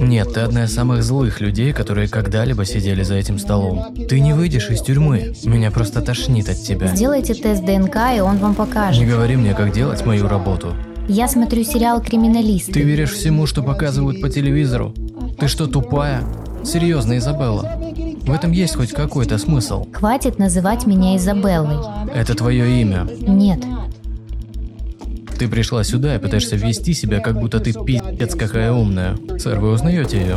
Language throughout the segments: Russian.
Нет, ты одна из самых злых людей, которые когда-либо сидели за этим столом. Ты не выйдешь из тюрьмы. Меня просто тошнит от тебя. Сделайте тест ДНК, и он вам Не покажет. говори мне, как делать мою работу. Я смотрю сериал «Криминалист». Ты веришь всему, что показывают по телевизору? Ты что, тупая? Серьезно, Изабелла. В этом есть хоть какой-то смысл. Хватит называть меня Изабеллой. Это твое имя. Нет. Ты пришла сюда и пытаешься вести себя, как будто ты пиздец какая умная. Сэр, вы узнаете ее?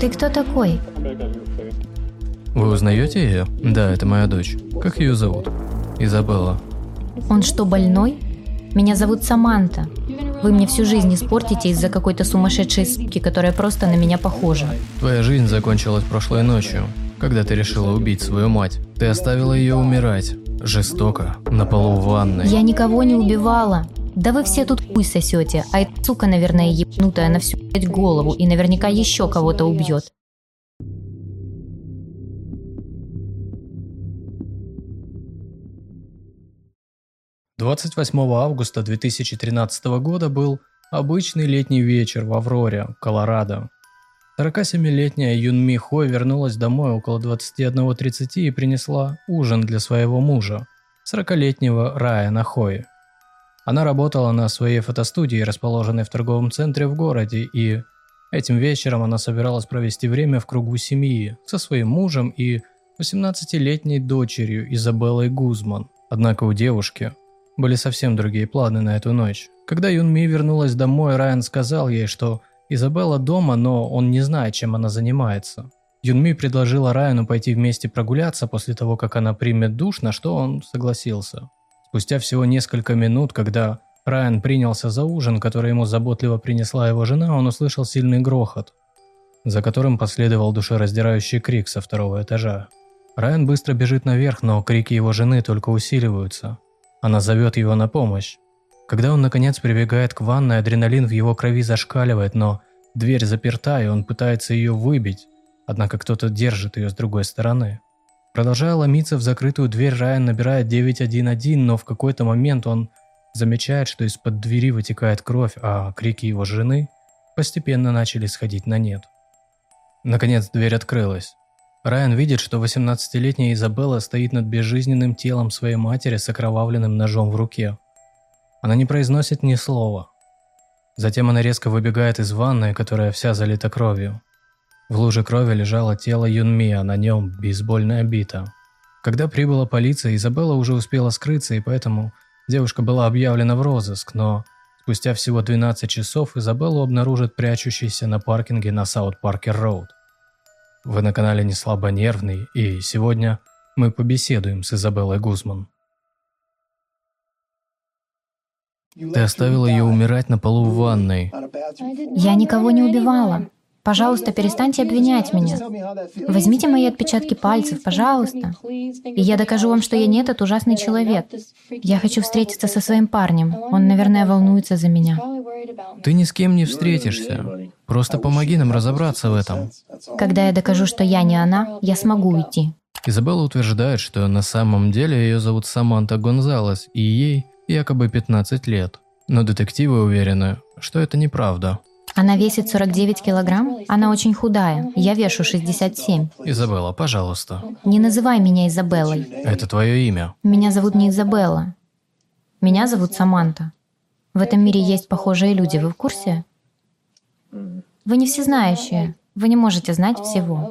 Ты кто такой? Вы узнаете ее? Да, это моя дочь. Как ее зовут? Изабелла. Он что, больной? Меня зовут Саманта. Вы мне всю жизнь испортите из-за какой-то сумасшедшей суки, которая просто на меня похожа. Твоя жизнь закончилась прошлой ночью, когда ты решила убить свою мать. Ты оставила ее умирать. Жестоко. На полу ванной. Я никого не убивала. Да вы все тут хуй сосете, а эта сука, наверное, ебнутая на всю блядь, голову и наверняка еще кого-то убьет. – 28 августа 2013 года был обычный летний вечер в Авроре, Колорадо. 47-летняя Юнми Хо вернулась домой около 21.30 и принесла ужин для своего мужа, 40-летнего Райана Хои. Она работала на своей фотостудии, расположенной в торговом центре в городе, и этим вечером она собиралась провести время в кругу семьи со своим мужем и 18-летней дочерью Изабеллой Гузман. Однако у девушки были совсем другие планы на эту ночь. Когда Юнми вернулась домой, Райан сказал ей, что Изабелла дома, но он не знает, чем она занимается. Юнми предложила Райану пойти вместе прогуляться после того, как она примет душ, на что он согласился. Спустя всего несколько минут, когда Райан принялся за ужин, который ему заботливо принесла его жена, он услышал сильный грохот, за которым последовал душераздирающий крик со второго этажа. Райан быстро бежит наверх, но крики его жены только усиливаются. Она зовет его на помощь. Когда он наконец прибегает к ванной, адреналин в его крови зашкаливает, но дверь заперта, и он пытается ее выбить, однако кто-то держит ее с другой стороны. Продолжая ломиться в закрытую дверь, Райан набирает 911, но в какой-то момент он замечает, что из-под двери вытекает кровь, а крики его жены постепенно начали сходить на нет. Наконец дверь открылась. Райан видит, что 18-летняя Изабелла стоит над безжизненным телом своей матери с окровавленным ножом в руке. Она не произносит ни слова. Затем она резко выбегает из ванной, которая вся залита кровью. В луже крови лежало тело Юнми, а на нем бейсбольная бита. Когда прибыла полиция, Изабелла уже успела скрыться, и поэтому девушка была объявлена в розыск, но спустя всего 12 часов Изабеллу обнаружат прячущейся на паркинге на Саут Паркер Роуд. Вы на канале Не Слабо Нервный, и сегодня мы побеседуем с Изабеллой Гузман. Ты оставила ее умирать на полу в ванной. Я никого не убивала. Пожалуйста, перестаньте обвинять меня. Возьмите мои отпечатки пальцев, пожалуйста. И я докажу вам, что я не этот ужасный человек. Я хочу встретиться со своим парнем. Он, наверное, волнуется за меня. Ты ни с кем не встретишься. Просто помоги нам разобраться в этом. Когда я докажу, что я не она, я смогу уйти. Изабелла утверждает, что на самом деле ее зовут Саманта Гонзалес, и ей якобы 15 лет. Но детективы уверены, что это неправда. Она весит 49 килограмм. Она очень худая. Я вешу 67. Изабелла, пожалуйста. Не называй меня Изабеллой. Это твое имя. Меня зовут не Изабелла. Меня зовут Саманта. В этом мире есть похожие люди. Вы в курсе? Вы не всезнающие. Вы не можете знать всего.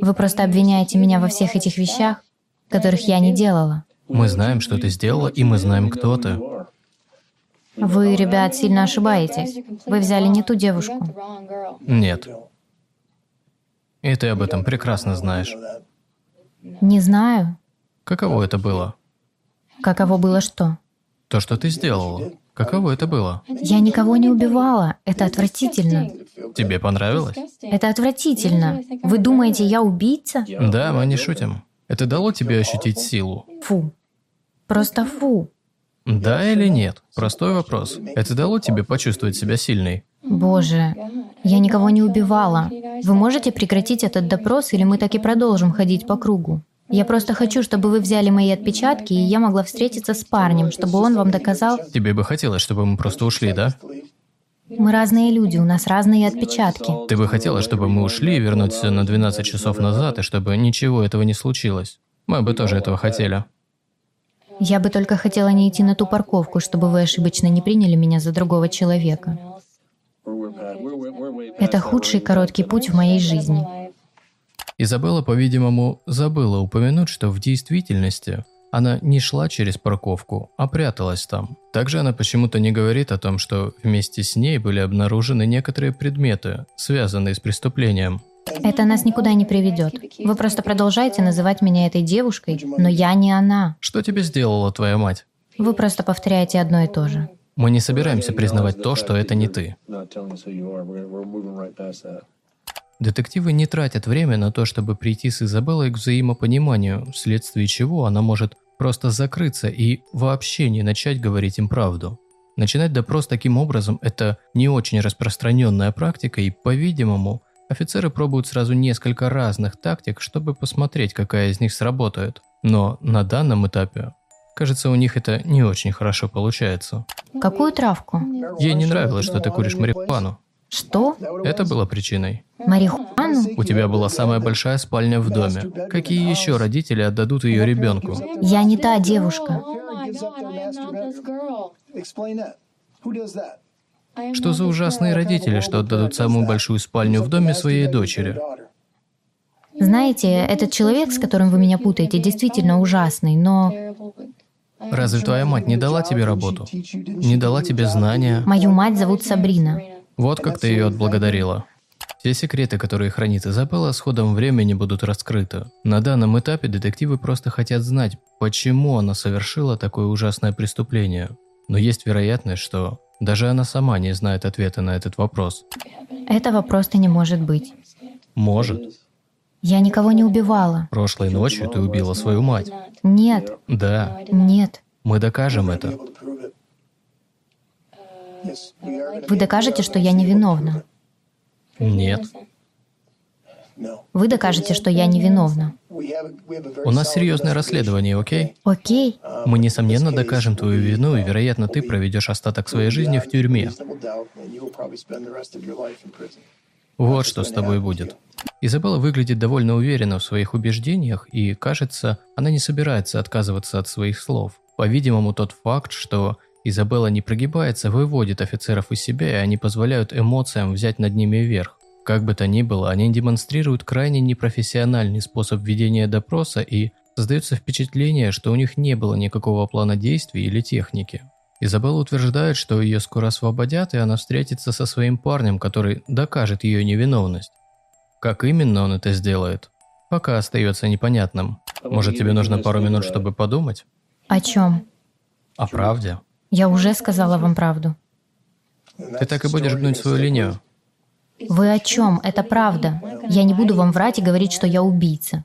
Вы просто обвиняете меня во всех этих вещах, которых я не делала. Мы знаем, что ты сделала, и мы знаем, кто ты. Вы, ребят, сильно ошибаетесь. Вы взяли не ту девушку. Нет. И ты об этом прекрасно знаешь. Не знаю. Каково это было? Каково было что? То, что ты сделала. Каково это было? Я никого не убивала. Это отвратительно. Тебе понравилось? Это отвратительно. Вы думаете, я убийца? Да, мы не шутим. Это дало тебе ощутить силу? Фу. Просто фу. Да или нет? Простой вопрос. Это дало тебе почувствовать себя сильной? Боже, я никого не убивала. Вы можете прекратить этот допрос, или мы так и продолжим ходить по кругу? Я просто хочу, чтобы вы взяли мои отпечатки, и я могла встретиться с парнем, чтобы он вам доказал... Тебе бы хотелось, чтобы мы просто ушли, да? Мы разные люди, у нас разные отпечатки. Ты бы хотела, чтобы мы ушли и вернуться на 12 часов назад, и чтобы ничего этого не случилось. Мы бы тоже этого хотели. Я бы только хотела не идти на ту парковку, чтобы вы ошибочно не приняли меня за другого человека. Это худший короткий путь в моей жизни. Изабелла, по-видимому, забыла упомянуть, что в действительности она не шла через парковку, а пряталась там. Также она почему-то не говорит о том, что вместе с ней были обнаружены некоторые предметы, связанные с преступлением. Это нас никуда не приведет. Вы просто продолжаете называть меня этой девушкой, но я не она. Что тебе сделала твоя мать? Вы просто повторяете одно и то же. Мы не собираемся признавать то, что это не ты. Детективы не тратят время на то, чтобы прийти с Изабеллой к взаимопониманию, вследствие чего она может просто закрыться и вообще не начать говорить им правду. Начинать допрос таким образом – это не очень распространенная практика, и, по-видимому, офицеры пробуют сразу несколько разных тактик, чтобы посмотреть, какая из них сработает. Но на данном этапе, кажется, у них это не очень хорошо получается. Какую травку? Ей не нравилось, что ты куришь марихуану. Что? Это было причиной. Марихуану? У тебя была самая большая спальня в доме. Какие еще родители отдадут ее ребенку? Я не та девушка. Что за ужасные родители, что отдадут самую большую спальню в доме своей дочери? Знаете, этот человек, с которым вы меня путаете, действительно ужасный, но Разве твоя мать не дала тебе работу? Не дала тебе знания? мою мать зовут Сабрина. Вот как ты ее отблагодарила. Все секреты, которые хранит Изабелла, с ходом времени будут раскрыты. На данном этапе детективы просто хотят знать, почему она совершила такое ужасное преступление. Но есть вероятность, что даже она сама не знает ответа на этот вопрос. Этого просто не может быть. Может. Я никого не убивала. Прошлой ночью ты убила свою мать. Нет, Да, нет. мы докажем это. Вы докажете, что я невиновна. Нет. Вы докажете, что я невиновна. У нас серьезное расследование, окей? Окей? Мы, несомненно, докажем твою вину, и, вероятно, ты проведешь остаток своей жизни в тюрьме. Вот что с тобой будет. Изабелла выглядит довольно уверенно в своих убеждениях, и, кажется, она не собирается отказываться от своих слов. По-видимому, тот факт, что Изабелла не прогибается, выводит офицеров из себя, и они позволяют эмоциям взять над ними верх. Как бы то ни было, они демонстрируют крайне непрофессиональный способ ведения допроса и создается впечатление, что у них не было никакого плана действий или техники. Изабелла утверждает, что ее скоро освободят, и она встретится со своим парнем, который докажет ее невиновность. Как именно он это сделает, пока остается непонятным. Может, тебе нужно пару минут, чтобы подумать? О чем? О правде? Я уже сказала вам правду. Ты так и будешь гнуть свою линию? Вы о чем? Это правда. Я не буду вам врать и говорить, что я убийца.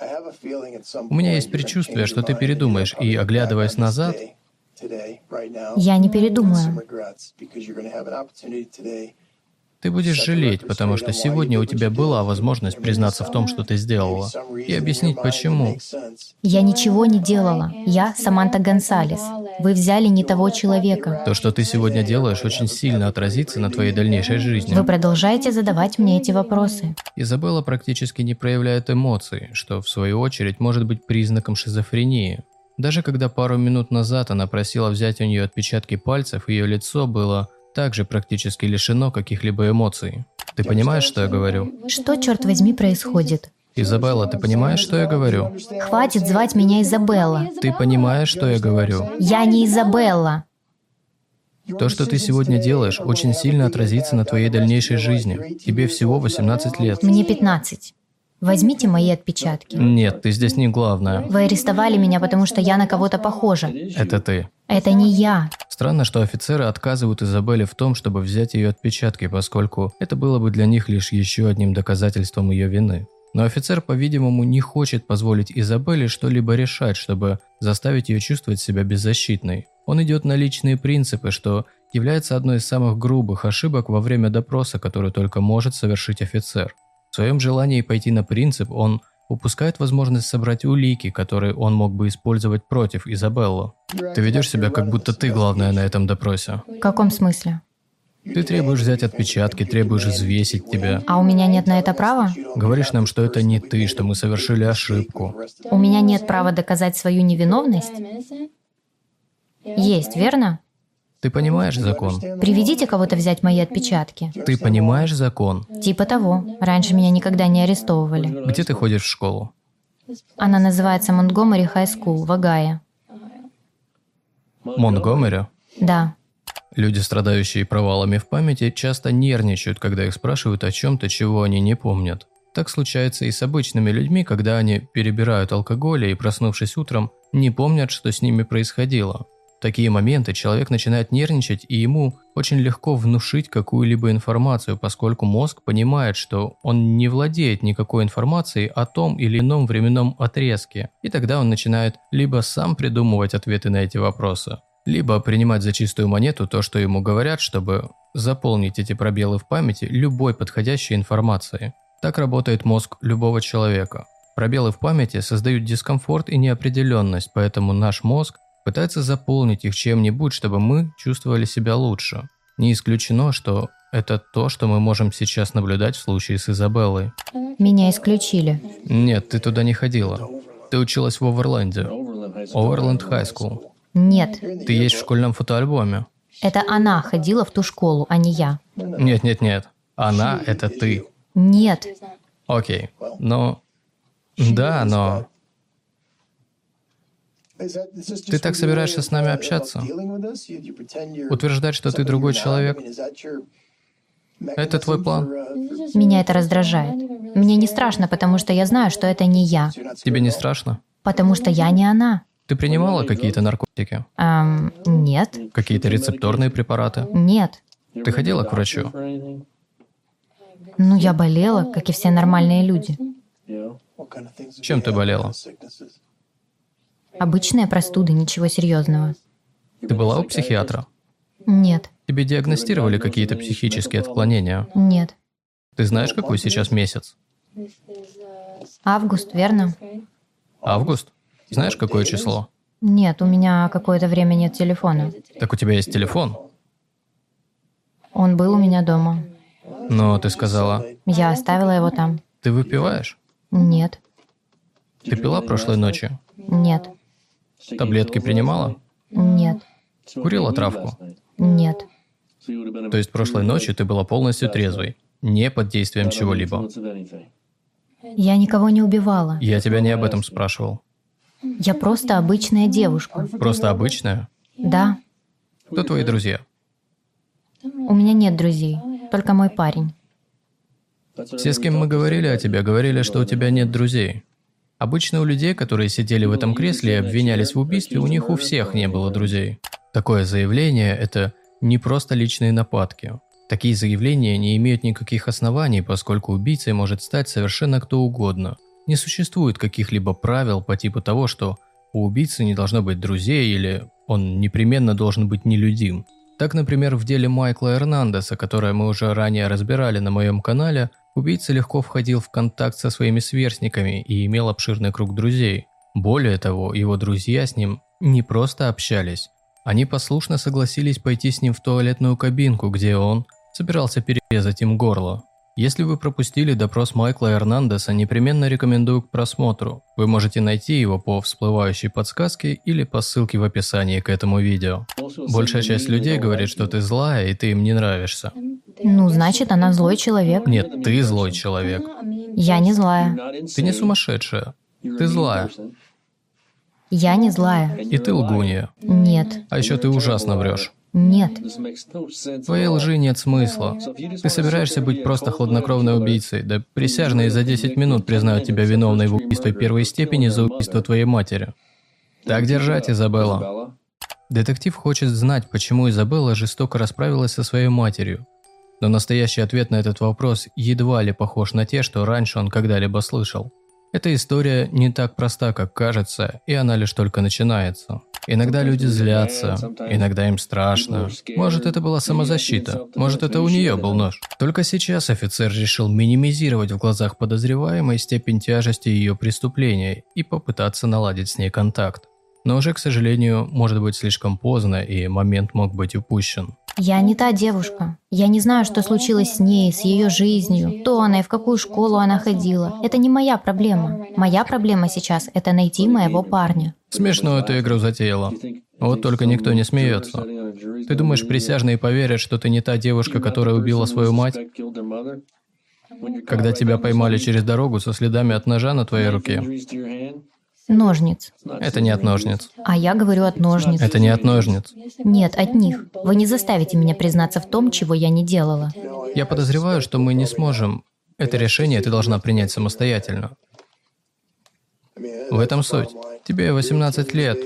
У меня есть предчувствие, что ты передумаешь, и, оглядываясь назад, Я не передумаю. Ты будешь жалеть, потому что сегодня у тебя была возможность признаться в том, что ты сделала, и объяснить почему. Я ничего не делала. Я Саманта Гонсалес. Вы взяли не того человека. То, что ты сегодня делаешь, очень сильно отразится на твоей дальнейшей жизни. Вы продолжаете задавать мне эти вопросы. Изабелла практически не проявляет эмоций, что в свою очередь может быть признаком шизофрении. Даже когда пару минут назад она просила взять у нее отпечатки пальцев, ее лицо было также практически лишено каких-либо эмоций. Ты понимаешь, что я говорю? Что, черт возьми, происходит? Изабелла, ты понимаешь, что я говорю? Хватит звать меня Изабелла. Ты понимаешь, что я говорю? Я не Изабелла. То, что ты сегодня делаешь, очень сильно отразится на твоей дальнейшей жизни. Тебе всего 18 лет. Мне 15. Возьмите мои отпечатки. Нет, ты здесь не главная. Вы арестовали меня, потому что я на кого-то похожа. Это ты. Это не я. Странно, что офицеры отказывают Изабелле в том, чтобы взять ее отпечатки, поскольку это было бы для них лишь еще одним доказательством ее вины. Но офицер, по-видимому, не хочет позволить Изабелле что-либо решать, чтобы заставить ее чувствовать себя беззащитной. Он идет на личные принципы, что является одной из самых грубых ошибок во время допроса, которую только может совершить офицер. В своем желании пойти на принцип он упускает возможность собрать улики, которые он мог бы использовать против Изабеллы. Ты ведешь себя, как будто ты главная на этом допросе. В каком смысле? Ты требуешь взять отпечатки, требуешь взвесить тебя. А у меня нет на это права? Говоришь нам, что это не ты, что мы совершили ошибку. У меня нет права доказать свою невиновность? Есть, верно? Ты понимаешь закон? Приведите кого-то взять мои отпечатки. Ты понимаешь закон? Типа того. Раньше меня никогда не арестовывали. Где ты ходишь в школу? Она называется Montgomery High School в Огайо. Монтгомери? Да. Люди, страдающие провалами в памяти, часто нервничают, когда их спрашивают о чем-то, чего они не помнят. Так случается и с обычными людьми, когда они перебирают алкоголь и, проснувшись утром, не помнят, что с ними происходило. Такие моменты человек начинает нервничать, и ему очень легко внушить какую-либо информацию, поскольку мозг понимает, что он не владеет никакой информацией о том или ином временном отрезке. И тогда он начинает либо сам придумывать ответы на эти вопросы, либо принимать за чистую монету то, что ему говорят, чтобы заполнить эти пробелы в памяти любой подходящей информацией. Так работает мозг любого человека. Пробелы в памяти создают дискомфорт и неопределенность, поэтому наш мозг пытается заполнить их чем-нибудь, чтобы мы чувствовали себя лучше. Не исключено, что это то, что мы можем сейчас наблюдать в случае с Изабеллой. Меня исключили. Нет, ты туда не ходила. Ты училась в Оверленде. Overland High School. Нет, Ты есть в школьном фотоальбоме. это она ходила в ту школу, а не я. Нет, нет, нет. Она – это ты. Нет, Окей. Но... Да, но... Ты так собираешься с нами общаться? Утверждать, что ты другой человек – это твой план? меня это раздражает. Мне не страшно, потому что я знаю, что это не я. Тебе не страшно? Потому что я не она. Ты принимала какие-то наркотики? Эм, нет, Какие-то рецепторные препараты? нет. Ты ходила к врачу? Ну, я болела, как и все нормальные люди. Чем ты болела? Обычная простуда, ничего серьезного. Ты была у психиатра? Нет, Тебе диагностировали какие-то психические отклонения? нет. Ты знаешь, какой сейчас месяц? Август, верно? Август? Знаешь, какое число? Нет, у меня какое-то время нет телефона. Так у тебя есть телефон? Он был у меня дома. Но ты сказала, Я оставила его там. ты выпиваешь? Нет, Ты пила прошлой ночью? нет, Таблетки принимала? нет, Курила травку? нет. То есть прошлой ночью ты была полностью трезвой, не под действием чего-либо. Я никого не убивала. Я тебя не об этом спрашивал. Я просто обычная девушка. Просто обычная? Да, Кто твои друзья? у меня нет друзей, только мой парень. Все, с кем мы говорили о тебе, говорили, что у тебя нет друзей. Обычно у людей, которые сидели в этом кресле и обвинялись в убийстве, у них у всех не было друзей. Такое заявление – это не просто личные нападки. Такие заявления не имеют никаких оснований, поскольку убийцей может стать совершенно кто угодно. Не существует каких-либо правил по типу того, что у убийцы не должно быть друзей или он непременно должен быть нелюдим. Так, например, в деле Майкла Эрнандеса, которое мы уже ранее разбирали на моем канале, убийца легко входил в контакт со своими сверстниками и имел обширный круг друзей. Более того, его друзья с ним не просто общались, они послушно согласились пойти с ним в туалетную кабинку, где он собирался перерезать им горло. Если вы пропустили допрос Майкла Эрнандеса, непременно рекомендую к просмотру. Вы можете найти его по всплывающей подсказке или по ссылке в описании к этому видео. Большая часть людей говорит, что ты злая и ты им не нравишься. Ну, значит, она злой человек. Нет, ты злой человек. Я не злая. Ты не сумасшедшая. Ты злая. Я не злая. И ты лгунья. Нет, А еще ты ужасно врешь. Нет. В твоей лжи нет смысла. Ты собираешься быть просто хладнокровной убийцей, да присяжные за 10 минут признают тебя виновной в убийстве первой степени за убийство твоей матери. Так держать, Изабелла. Детектив хочет знать, почему Изабелла жестоко расправилась со своей матерью. Но настоящий ответ на этот вопрос едва ли похож на те, что раньше он когда-либо слышал. Эта история не так проста, как кажется, и она лишь только начинается. Иногда люди злятся, иногда им страшно. Может, это была самозащита, может, это у нее был нож. Только сейчас офицер решил минимизировать в глазах подозреваемой степень тяжести ее преступления и попытаться наладить с ней контакт. Но уже, к сожалению, может быть слишком поздно, и момент мог быть упущен. Я не та девушка. Я не знаю, что случилось с ней, с ее жизнью, кто она и в какую школу она ходила. Это не моя проблема. Моя проблема сейчас — это найти моего парня. Смешно эту игру затеяла. Вот только никто не смеется. Ты думаешь, присяжные поверят, что ты не та девушка, которая убила свою мать? Когда тебя поймали через дорогу со следами от ножа на твоей руке? Ножниц. Это не от ножниц. А я говорю от ножниц. Это не от ножниц. Нет, от них. Вы не заставите меня признаться в том, чего я не делала. Я подозреваю, что мы не сможем. Это решение ты должна принять самостоятельно. В этом суть. Тебе 18 лет.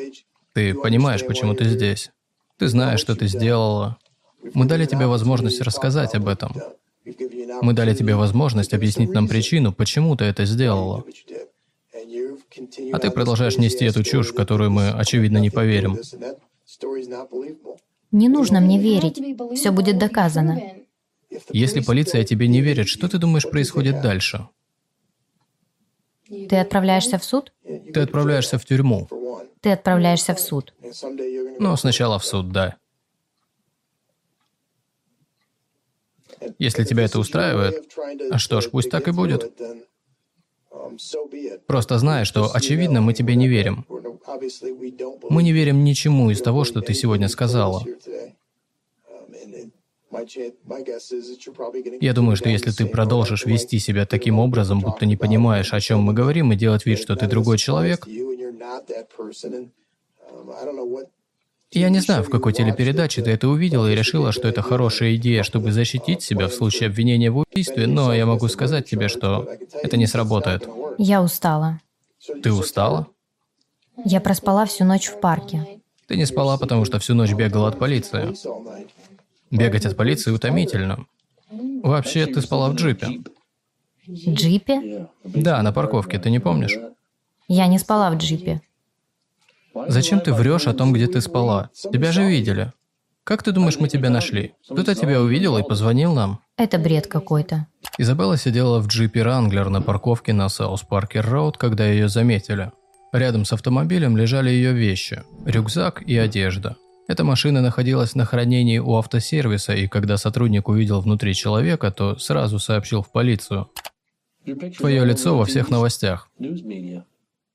Ты понимаешь, почему ты здесь. Ты знаешь, что ты сделала. Мы дали тебе возможность рассказать об этом. Мы дали тебе возможность объяснить нам причину, почему ты это сделала. А ты продолжаешь нести эту чушь, в которую мы, очевидно, не поверим. Не нужно мне верить. Все будет доказано. Если полиция тебе не верит, что ты думаешь происходит дальше? Ты отправляешься в суд? Ты отправляешься в тюрьму. Ты отправляешься в суд. Ну, сначала в суд, да. Если тебя это устраивает, а что ж, пусть так и будет. Просто знай, что, очевидно, мы тебе не верим. Мы не верим ничему из того, что ты сегодня сказала. Я думаю, что если ты продолжишь вести себя таким образом, будто не понимаешь, о чем мы говорим, и делать вид, что ты другой человек, я не знаю, в какой телепередаче ты это увидела и решила, что это хорошая идея, чтобы защитить себя в случае обвинения в убийстве, но я могу сказать тебе, что это не сработает. Я устала. Ты устала? Я проспала всю ночь в парке. Ты не спала, потому что всю ночь бегала от полиции. Бегать от полиции утомительно. Вообще, ты спала в джипе. Джипе? Да, на парковке, ты не помнишь? Я не спала в джипе. Зачем ты врешь о том, где ты спала? Тебя же видели. Как ты думаешь, мы тебя нашли? Кто-то тебя увидел и позвонил нам? Это бред какой-то. Изабелла сидела в джипе Wrangler на парковке на South Parker Road, когда ее заметили. Рядом с автомобилем лежали ее вещи – рюкзак и одежда. Эта машина находилась на хранении у автосервиса, и когда сотрудник увидел внутри человека, то сразу сообщил в полицию. Твое лицо во всех новостях.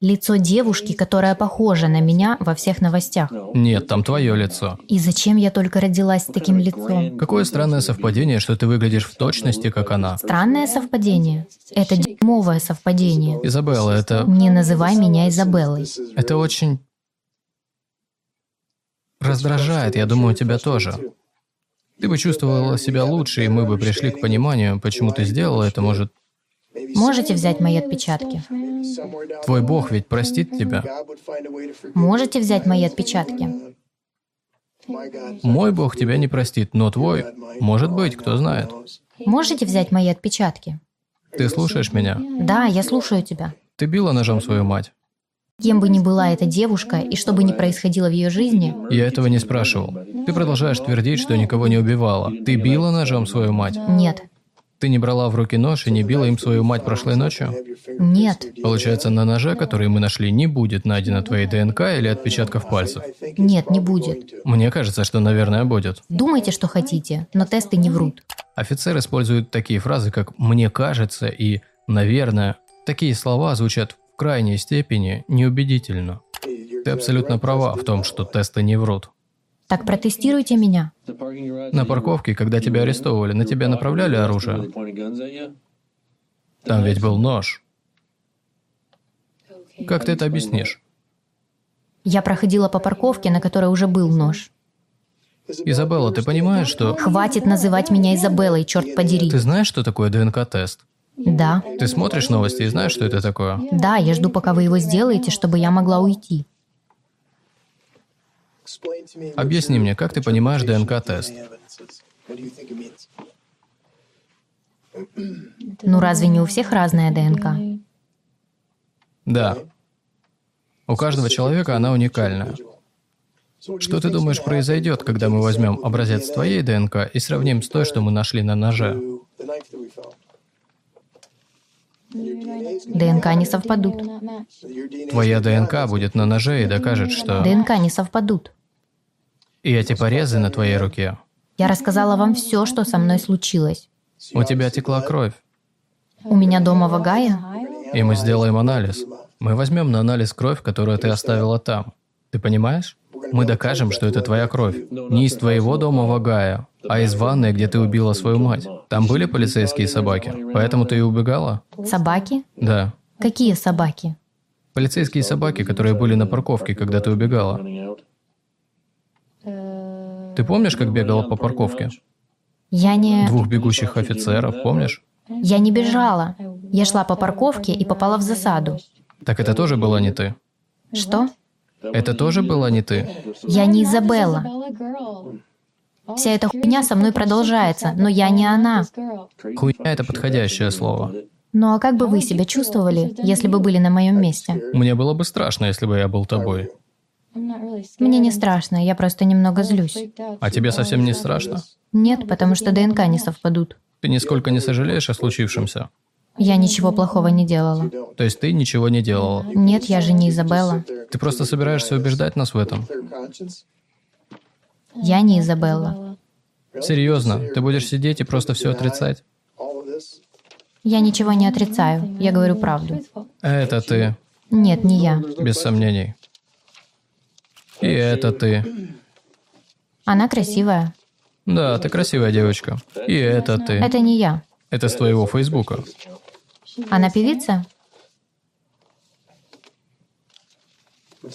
Лицо девушки, которая похожа на меня во всех новостях. Нет, там твое лицо. И зачем я только родилась с таким лицом? Какое странное совпадение, что ты выглядишь в точности, как она. Странное совпадение? Это дерьмовое совпадение. Изабелла, это... Не называй меня Изабеллой. Это очень... Раздражает, я думаю, тебя тоже. Ты бы чувствовала себя лучше, и мы бы пришли к пониманию, почему ты сделала это, может... Можете взять мои отпечатки? Твой Бог ведь простит тебя. Можете взять мои отпечатки? Мой Бог тебя не простит, но твой, может быть, кто знает. Можете взять мои отпечатки? Ты слушаешь меня? Да, я слушаю тебя. Ты била ножом свою мать? Кем бы ни была эта девушка, и что бы ни происходило в ее жизни, Я этого не спрашивал. Ты продолжаешь твердить, что никого не убивала. Ты била ножом свою мать? нет, Ты не брала в руки нож и не била им свою мать прошлой ночью? нет, Получается, на ноже, который мы нашли, не будет найдено твоей ДНК или отпечатков пальцев. нет, не будет. Мне кажется, что, наверное, будет. Думайте, что хотите, но тесты не врут. Офицер использует такие фразы, как «мне кажется» и «наверное». Такие слова звучат в крайней степени неубедительно. Ты абсолютно права в том, что тесты не врут. Так протестируйте меня. На парковке, когда тебя арестовывали, на тебя направляли оружие? Там ведь был нож. Как ты это объяснишь? Я проходила по парковке, на которой уже был нож. Изабелла, ты понимаешь, что... Хватит называть меня Изабеллой, черт подери. Ты знаешь, что такое ДНК-тест? Да, Ты смотришь новости и знаешь, что это такое? да, я жду, пока вы его сделаете, чтобы я могла уйти. Объясни мне, как ты понимаешь ДНК-тест? Ну разве не у всех разная ДНК? Да. У каждого человека она уникальна. Что ты думаешь произойдет, когда мы возьмем образец твоей ДНК и сравним с той, что мы нашли на ноже? ДНК не совпадут. Твоя ДНК будет на ноже и докажет, что... ДНК не совпадут. И эти порезы на твоей руке Я рассказала вам все, что со мной случилось. У тебя текла кровь, У меня дома в Огайо и мы сделаем анализ. Мы возьмем на анализ кровь, которую ты оставила там. Ты понимаешь? Мы докажем, что это твоя кровь. Не из твоего дома в Огайо, а из ванной, где ты убила свою мать. Там были полицейские собаки, поэтому ты и убегала? собаки? Да. Какие собаки? Полицейские собаки, которые были на парковке, когда ты убегала. Ты помнишь, как бегала по парковке? Я не... Двух бегущих офицеров, помнишь? Я не бежала. Я шла по парковке и попала в засаду. Так это тоже была не ты. Что? Это тоже была не ты. Я не Изабелла. Вся эта хуйня со мной продолжается, но я не она. Хуйня — это подходящее слово. Ну а как бы вы себя чувствовали, если бы были на моем месте? Мне было бы страшно, если бы я был тобой. Мне не страшно, я просто немного злюсь. А тебе совсем не страшно? Нет, потому что ДНК не совпадут. Ты нисколько не сожалеешь о случившемся? Я ничего плохого не делала. То есть ты ничего не делала? Нет, я же не Изабелла. Ты просто собираешься убеждать нас в этом? Я не Изабелла. Серьезно? Ты будешь сидеть и просто все отрицать? Я ничего не отрицаю, я говорю правду. Это ты, Нет, не я. без сомнений. И это ты. Она красивая. Да, ты красивая девочка. И это ты. Это не я. Это с твоего Фейсбука. Она певица?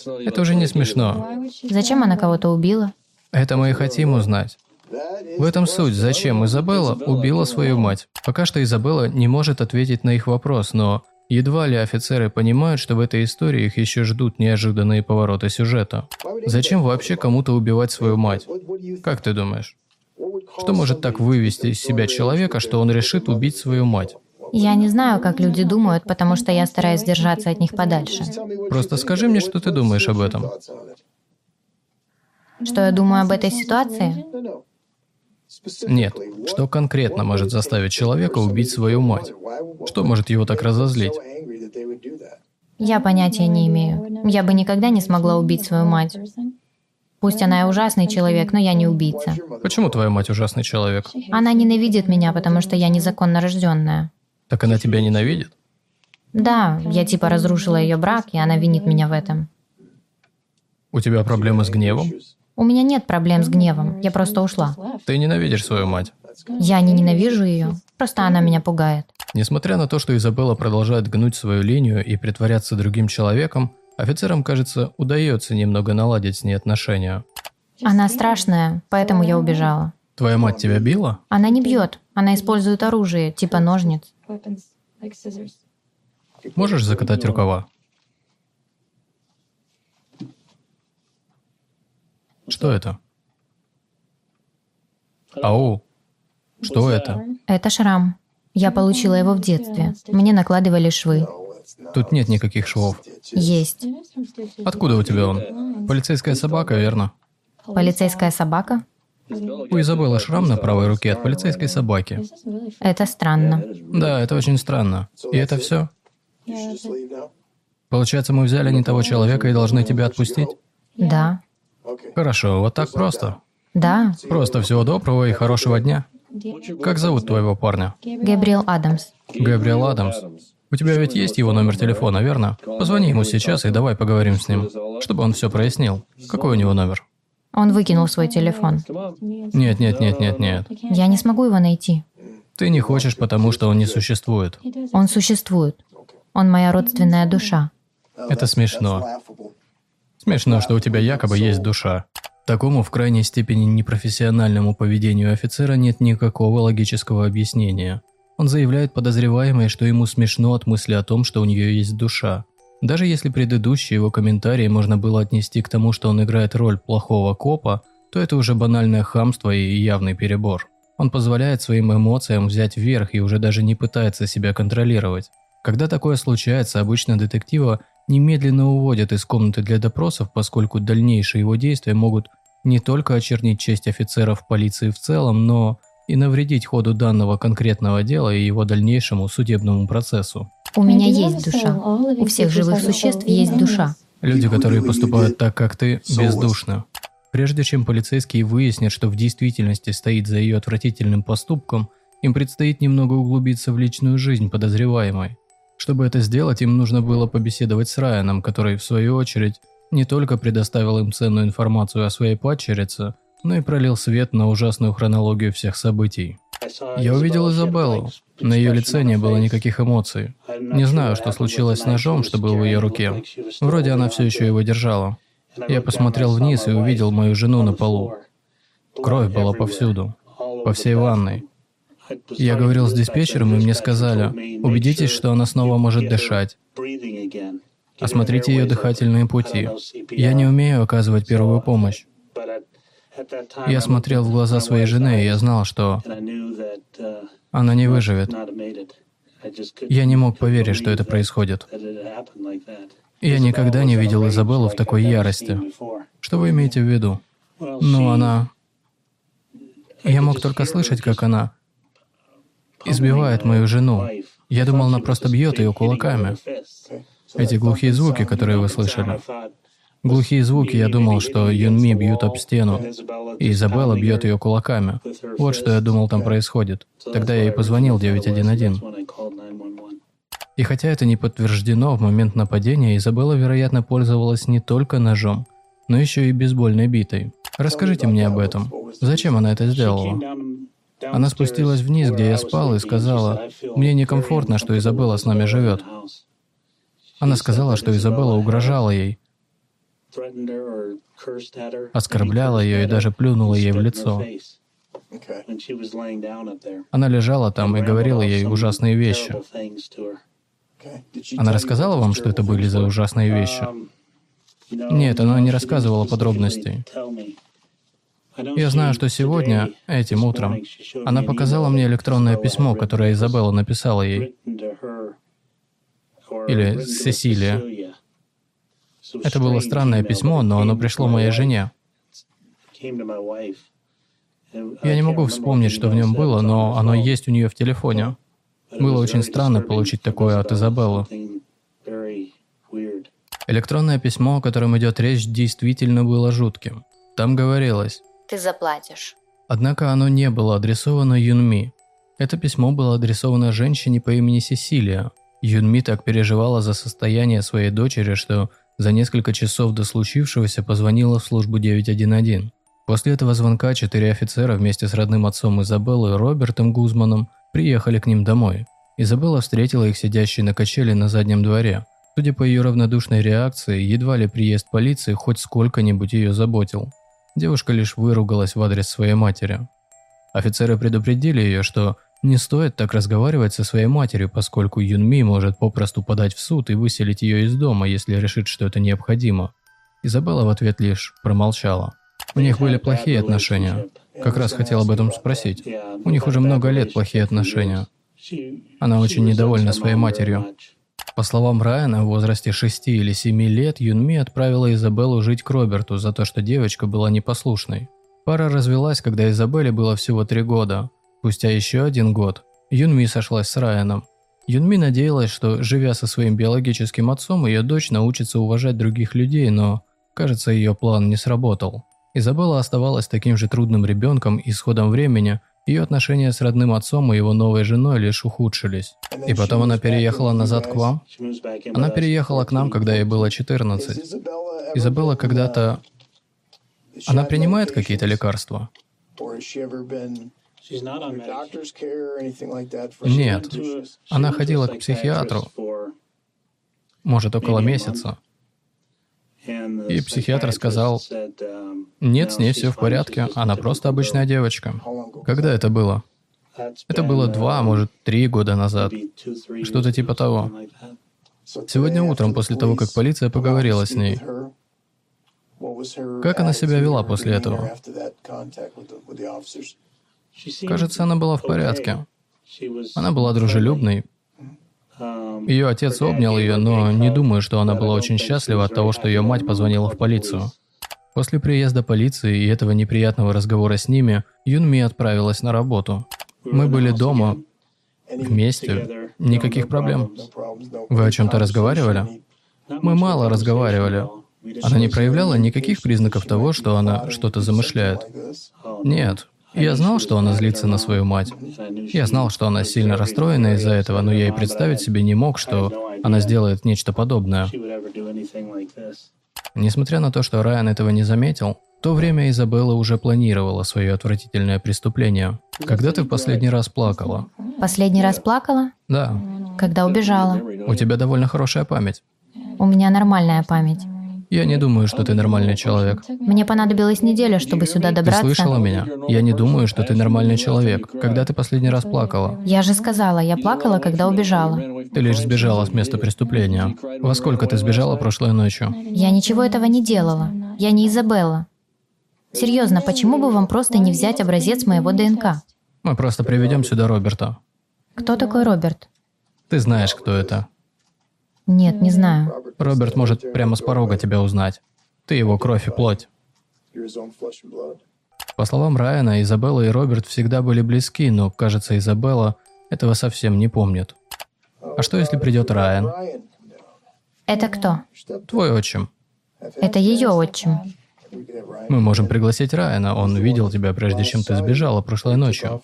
Это уже не смешно. Зачем она кого-то убила? Это мы и хотим узнать. В этом суть, зачем Изабелла убила свою мать. Пока что Изабелла не может ответить на их вопрос, но едва ли офицеры понимают, что в этой истории их еще ждут неожиданные повороты сюжета. Зачем вообще кому-то убивать свою мать? Как ты думаешь? Что может так вывести из себя человека, что он решит убить свою мать? Я не знаю, как люди думают, потому что я стараюсь держаться от них подальше. Просто скажи мне, что ты думаешь об этом. Что я думаю об этой ситуации? Нет. Что конкретно может заставить человека убить свою мать? Что может его так разозлить? Я понятия не имею. Я бы никогда не смогла убить свою мать. Пусть она и ужасный человек, но я не убийца. Почему твоя мать ужасный человек? Она ненавидит меня, потому что я незаконно рожденная. Так она тебя ненавидит? Да, я типа разрушила ее брак, и она винит меня в этом. У тебя проблемы с гневом? У меня нет проблем с гневом, я просто ушла. Ты ненавидишь свою мать. Я не ненавижу ее, просто она меня пугает. Несмотря на то, что Изабелла продолжает гнуть свою линию и притворяться другим человеком, офицерам, кажется, удается немного наладить с ней отношения. Она страшная, поэтому я убежала. Твоя мать тебя била? Она не бьет, она использует оружие, типа ножниц. Можешь закатать рукава? Что это? Ау. Что это? Это шрам. Я получила его в детстве. Мне накладывали швы. Тут нет никаких швов. Есть. Откуда у тебя он? Полицейская собака, верно? Полицейская собака? У Изабеллы шрам на правой руке от полицейской собаки. Это странно. Да, это очень странно. И это все? Получается, мы взяли не того человека и должны тебя отпустить? Да. Хорошо, вот так просто. Да. Просто всего доброго и хорошего дня. Как зовут твоего парня? Габриэл Адамс. Габриэл Адамс. У тебя ведь есть его номер телефона, верно? Позвони ему сейчас и давай поговорим с ним, чтобы он все прояснил. Какой у него номер? Он выкинул свой телефон. Нет, нет, нет, нет, нет. Я не смогу его найти. Ты не хочешь, потому что он не существует. Он существует. Он моя родственная душа. Это смешно. Смешно, что у тебя якобы есть душа. Такому в крайней степени непрофессиональному поведению офицера нет никакого логического объяснения. Он заявляет подозреваемой, что ему смешно от мысли о том, что у нее есть душа. Даже если предыдущие его комментарии можно было отнести к тому, что он играет роль плохого копа, то это уже банальное хамство и явный перебор. Он позволяет своим эмоциям взять вверх и уже даже не пытается себя контролировать. Когда такое случается, обычно детектива немедленно уводят из комнаты для допросов, поскольку дальнейшие его действия могут не только очернить честь офицеров полиции в целом, но и навредить ходу данного конкретного дела и его дальнейшему судебному процессу. У меня есть душа. У всех живых существ есть душа. Люди, которые поступают так, как ты, бездушны. Прежде чем полицейские выяснят, что в действительности стоит за ее отвратительным поступком, им предстоит немного углубиться в личную жизнь подозреваемой. Чтобы это сделать, им нужно было побеседовать с Райаном, который, в свою очередь, не только предоставил им ценную информацию о своей падчерице, но и пролил свет на ужасную хронологию всех событий. Я увидел Изабеллу. На ее лице не было никаких эмоций. Не знаю, что случилось с ножом, что был в ее руке. Вроде она все еще его держала. Я посмотрел вниз и увидел мою жену на полу. Кровь была повсюду, по всей ванной. Я говорил с диспетчером, и мне сказали, убедитесь, что она снова может дышать. Осмотрите ее дыхательные пути. Я не умею оказывать первую помощь. Я смотрел в глаза своей жены, и я знал, что она не выживет. Я не мог поверить, что это происходит. Я никогда не видел Изабеллу в такой ярости. Что вы имеете в виду? Ну, она... Я мог только слышать, как она избивает мою жену. Я думал, она просто бьет ее кулаками. Эти глухие звуки, которые вы слышали. Глухие звуки, я думал, что Юнми бьют об стену, и Изабелла бьет ее кулаками. Вот что я думал там происходит. Тогда я ей позвонил 911. И хотя это не подтверждено, в момент нападения Изабелла, вероятно, пользовалась не только ножом, но еще и бейсбольной битой. Расскажите мне об этом. Зачем она это сделала? Она спустилась вниз, где я спал, и сказала, «Мне некомфортно, что Изабелла с нами живет». Она сказала, что Изабелла угрожала ей, оскорбляла ее и даже плюнула ей в лицо. Она лежала там и говорила ей ужасные вещи. Она рассказала вам, что это были за ужасные вещи? Нет, она не рассказывала подробностей. Я знаю, что сегодня, этим утром, она показала мне электронное письмо, которое Изабелла написала ей. Или Сесилия. Это было странное письмо, но оно пришло моей жене. Я не могу вспомнить, что в нем было, но оно есть у нее в телефоне. Было очень странно получить такое от Изабеллы. Электронное письмо, о котором идет речь, действительно было жутким. Там говорилось «Ты заплатишь». Однако оно не было адресовано Юнми. Это письмо было адресовано женщине по имени Сесилия. Юнми так переживала за состояние своей дочери, что за несколько часов до случившегося позвонила в службу 911. После этого звонка четыре офицера вместе с родным отцом Изабеллы Робертом Гузманом приехали к ним домой. Изабелла встретила их сидящей на качели на заднем дворе. Судя по ее равнодушной реакции, едва ли приезд полиции хоть сколько-нибудь ее заботил. Девушка лишь выругалась в адрес своей матери. Офицеры предупредили ее, что не стоит так разговаривать со своей матерью, поскольку Юнми может попросту подать в суд и выселить ее из дома, если решит, что это необходимо. Изабелла в ответ лишь промолчала. У них были плохие отношения. Как раз хотел об этом спросить. У них уже много лет плохие отношения. Она очень недовольна своей матерью. По словам Райана, в возрасте 6 или 7 лет Юнми отправила Изабеллу жить к Роберту за то, что девочка была непослушной. Пара развелась, когда Изабелле было всего 3 года. Спустя еще один год Юнми сошлась с Райаном. Юнми надеялась, что, живя со своим биологическим отцом, ее дочь научится уважать других людей, но, кажется, ее план не сработал. Изабелла оставалась таким же трудным ребенком, и с ходом времени ее отношения с родным отцом и его новой женой лишь ухудшились. И потом она переехала назад к вам? Она переехала к нам, когда ей было 14. Изабелла когда-то... Она принимает какие-то лекарства? Нет. Она ходила к психиатру. Может, около месяца. И психиатр сказал, нет, с ней все в порядке, она просто обычная девочка. Когда это было? Это было два, может, три года назад. Что-то типа того. Сегодня утром, после того, как полиция поговорила с ней, как она себя вела после этого? Кажется, она была в порядке. Она была дружелюбной. Ее отец обнял ее, но не думаю, что она была очень счастлива от того, что ее мать позвонила в полицию. После приезда полиции и этого неприятного разговора с ними, Юнми отправилась на работу. Мы были дома, вместе, никаких проблем. Вы о чем-то разговаривали? Мы мало разговаривали. Она не проявляла никаких признаков того, что она что-то замышляет. Нет. Я знал, что она злится на свою мать. Я знал, что она сильно расстроена из-за этого, но я и представить себе не мог, что она сделает нечто подобное. Несмотря на то, что Райан этого не заметил, в то время Изабелла уже планировала свое отвратительное преступление. Когда ты в последний раз плакала? Последний раз плакала? Да. Когда убежала. У тебя довольно хорошая память. У меня нормальная память. Я не думаю, что ты нормальный человек. Мне понадобилась неделя, чтобы сюда Ты добраться. слышала меня? Я не думаю, что ты нормальный человек. Когда ты последний раз плакала? Я же сказала, я плакала, когда убежала. Ты лишь сбежала с места преступления. Во сколько ты сбежала прошлой ночью? Я ничего этого не делала. Я не Изабелла. Серьезно, почему бы вам просто не взять образец моего ДНК? Мы просто приведем сюда Роберта. Кто такой Роберт? Ты знаешь, кто это. Нет, не знаю. Роберт может прямо с порога тебя узнать. Ты его кровь и плоть. По словам Райана, Изабелла и Роберт всегда были близки, но, кажется, Изабелла этого совсем не помнит. А что, если придет Райан? Это кто? Твой отчим. Это ее отчим. Мы можем пригласить Райана, он видел тебя, прежде чем ты сбежала прошлой ночью.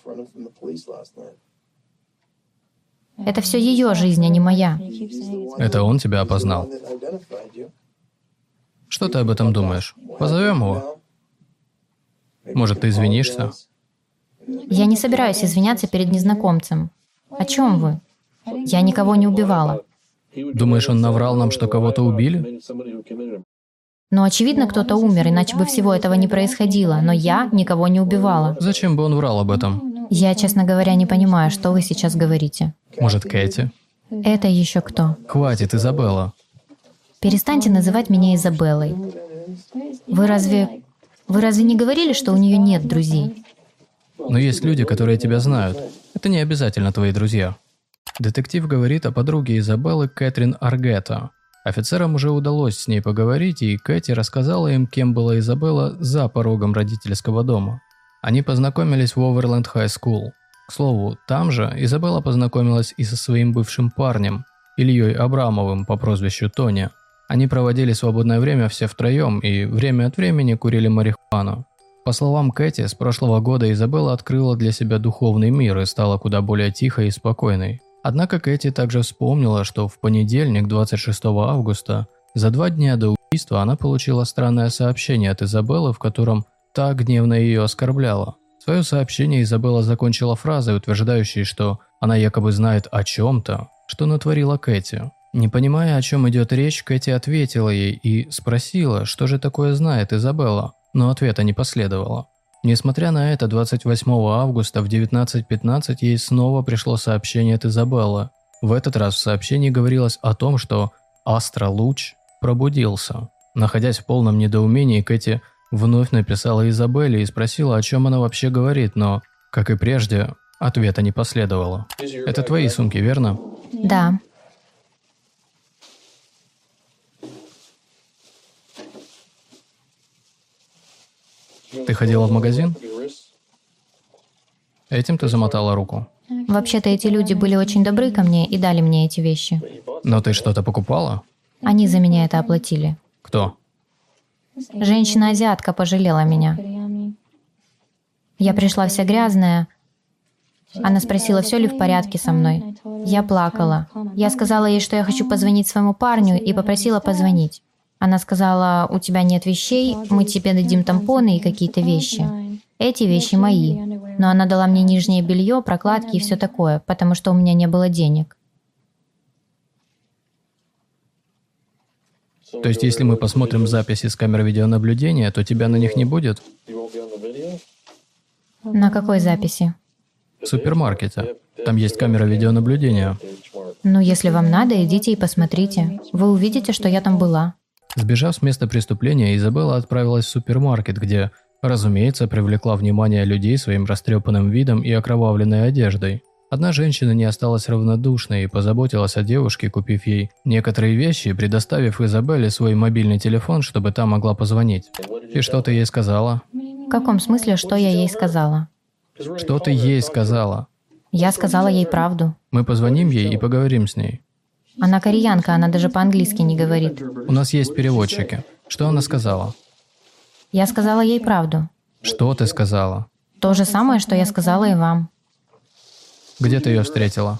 Это все ее жизнь, а не моя. Это он тебя опознал. Что ты об этом думаешь? Позовем его? Может, ты извинишься? Я не собираюсь извиняться перед незнакомцем. О чем вы? Я никого не убивала. Думаешь, он наврал нам, что кого-то убили? Но очевидно, кто-то умер, иначе бы всего этого не происходило. Но я никого не убивала. Зачем бы он врал об этом? Я, честно говоря, не понимаю, что вы сейчас говорите. Может, Кэти? Это еще кто? Хватит, Изабелла. Перестаньте называть меня Изабеллой. Вы разве... Вы разве не говорили, что у нее нет друзей? Но есть люди, которые тебя знают. Это не обязательно твои друзья. Детектив говорит о подруге Изабеллы Кэтрин Аргетто. Офицерам уже удалось с ней поговорить, и Кэти рассказала им, кем была Изабелла за порогом родительского дома. Они познакомились в Overland High School. К слову, там же Изабелла познакомилась и со своим бывшим парнем, Ильей Абрамовым по прозвищу Тони. Они проводили свободное время все втроем и время от времени курили марихуану. По словам Кэти, с прошлого года Изабелла открыла для себя духовный мир и стала куда более тихой и спокойной. Однако Кэти также вспомнила, что в понедельник, 26 августа, за два дня до убийства она получила странное сообщение от Изабеллы, в котором та гневно ее оскорбляла. Свое сообщение Изабелла закончила фразой, утверждающей, что она якобы знает о чем-то, что натворила Кэти. Не понимая, о чем идет речь, Кэти ответила ей и спросила, что же такое знает Изабелла, но ответа не последовало. Несмотря на это, 28 августа в 19.15 ей снова пришло сообщение от Изабеллы. В этот раз в сообщении говорилось о том, что Астра-луч пробудился. Находясь в полном недоумении, Кэти вновь написала Изабелле и спросила, о чем она вообще говорит, но, как и прежде, ответа не последовало. «Это твои сумки, верно?» Да. Ты ходила в магазин? Этим ты замотала руку. Вообще-то эти люди были очень добры ко мне и дали мне эти вещи. Но ты что-то покупала? Они за меня это оплатили. Кто? Женщина-азиатка пожалела меня. Я пришла вся грязная. Она спросила, все ли в порядке со мной. Я плакала. Я сказала ей, что я хочу позвонить своему парню и попросила позвонить. Она сказала, у тебя нет вещей, мы тебе дадим тампоны и какие-то вещи. Эти вещи мои. Но она дала мне нижнее белье, прокладки и все такое, потому что у меня не было денег. То есть, если мы посмотрим записи с камер видеонаблюдения, то тебя на них не будет? На какой записи? В супермаркете. Там есть камера видеонаблюдения. Ну, если вам надо, идите и посмотрите. Вы увидите, что я там была. Сбежав с места преступления, Изабелла отправилась в супермаркет, где, разумеется, привлекла внимание людей своим растрепанным видом и окровавленной одеждой. Одна женщина не осталась равнодушной и позаботилась о девушке, купив ей некоторые вещи предоставив Изабелле свой мобильный телефон, чтобы та могла позвонить. И что ты ей сказала? В каком смысле, что я ей сказала? Что ты ей сказала? Я сказала ей правду. Мы позвоним ей и поговорим с ней. Она кореянка, она даже по-английски не говорит. У нас есть переводчики. Что она сказала? Я сказала ей правду. Что ты сказала? То же самое, что я сказала и вам. Где ты ее встретила?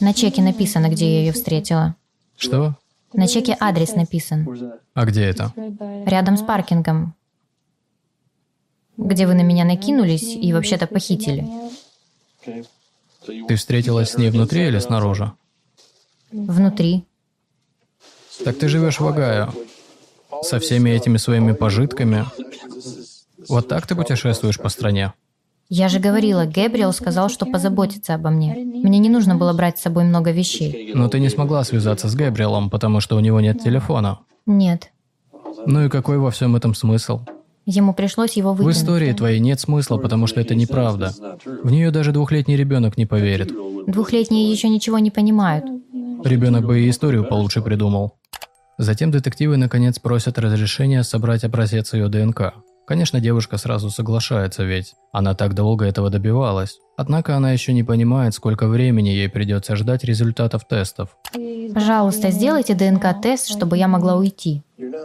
На чеке написано, где я ее встретила. Что? На чеке адрес написан. А где это? Рядом с паркингом. Где вы на меня накинулись и вообще-то похитили. Ты встретилась с ней внутри или снаружи? Внутри. Так ты живешь в Огайо. Со всеми этими своими пожитками. Вот так ты путешествуешь по стране? Я же говорила, Гэбриэл сказал, что позаботится обо мне. Мне не нужно было брать с собой много вещей. Но ты не смогла связаться с Гэбриэлом, потому что у него нет телефона. Нет. Ну и какой во всем этом смысл? Ему пришлось его В выкинуть. истории твоей нет смысла, потому что это неправда. В нее даже двухлетний ребенок не поверит. Двухлетние еще ничего не понимают. Ребенок бы и историю получше придумал. Затем детективы наконец просят разрешения собрать образец ее ДНК. Конечно, девушка сразу соглашается, ведь она так долго этого добивалась. Однако она еще не понимает, сколько времени ей придется ждать результатов тестов. Пожалуйста, сделайте ДНК-тест, чтобы я могла уйти.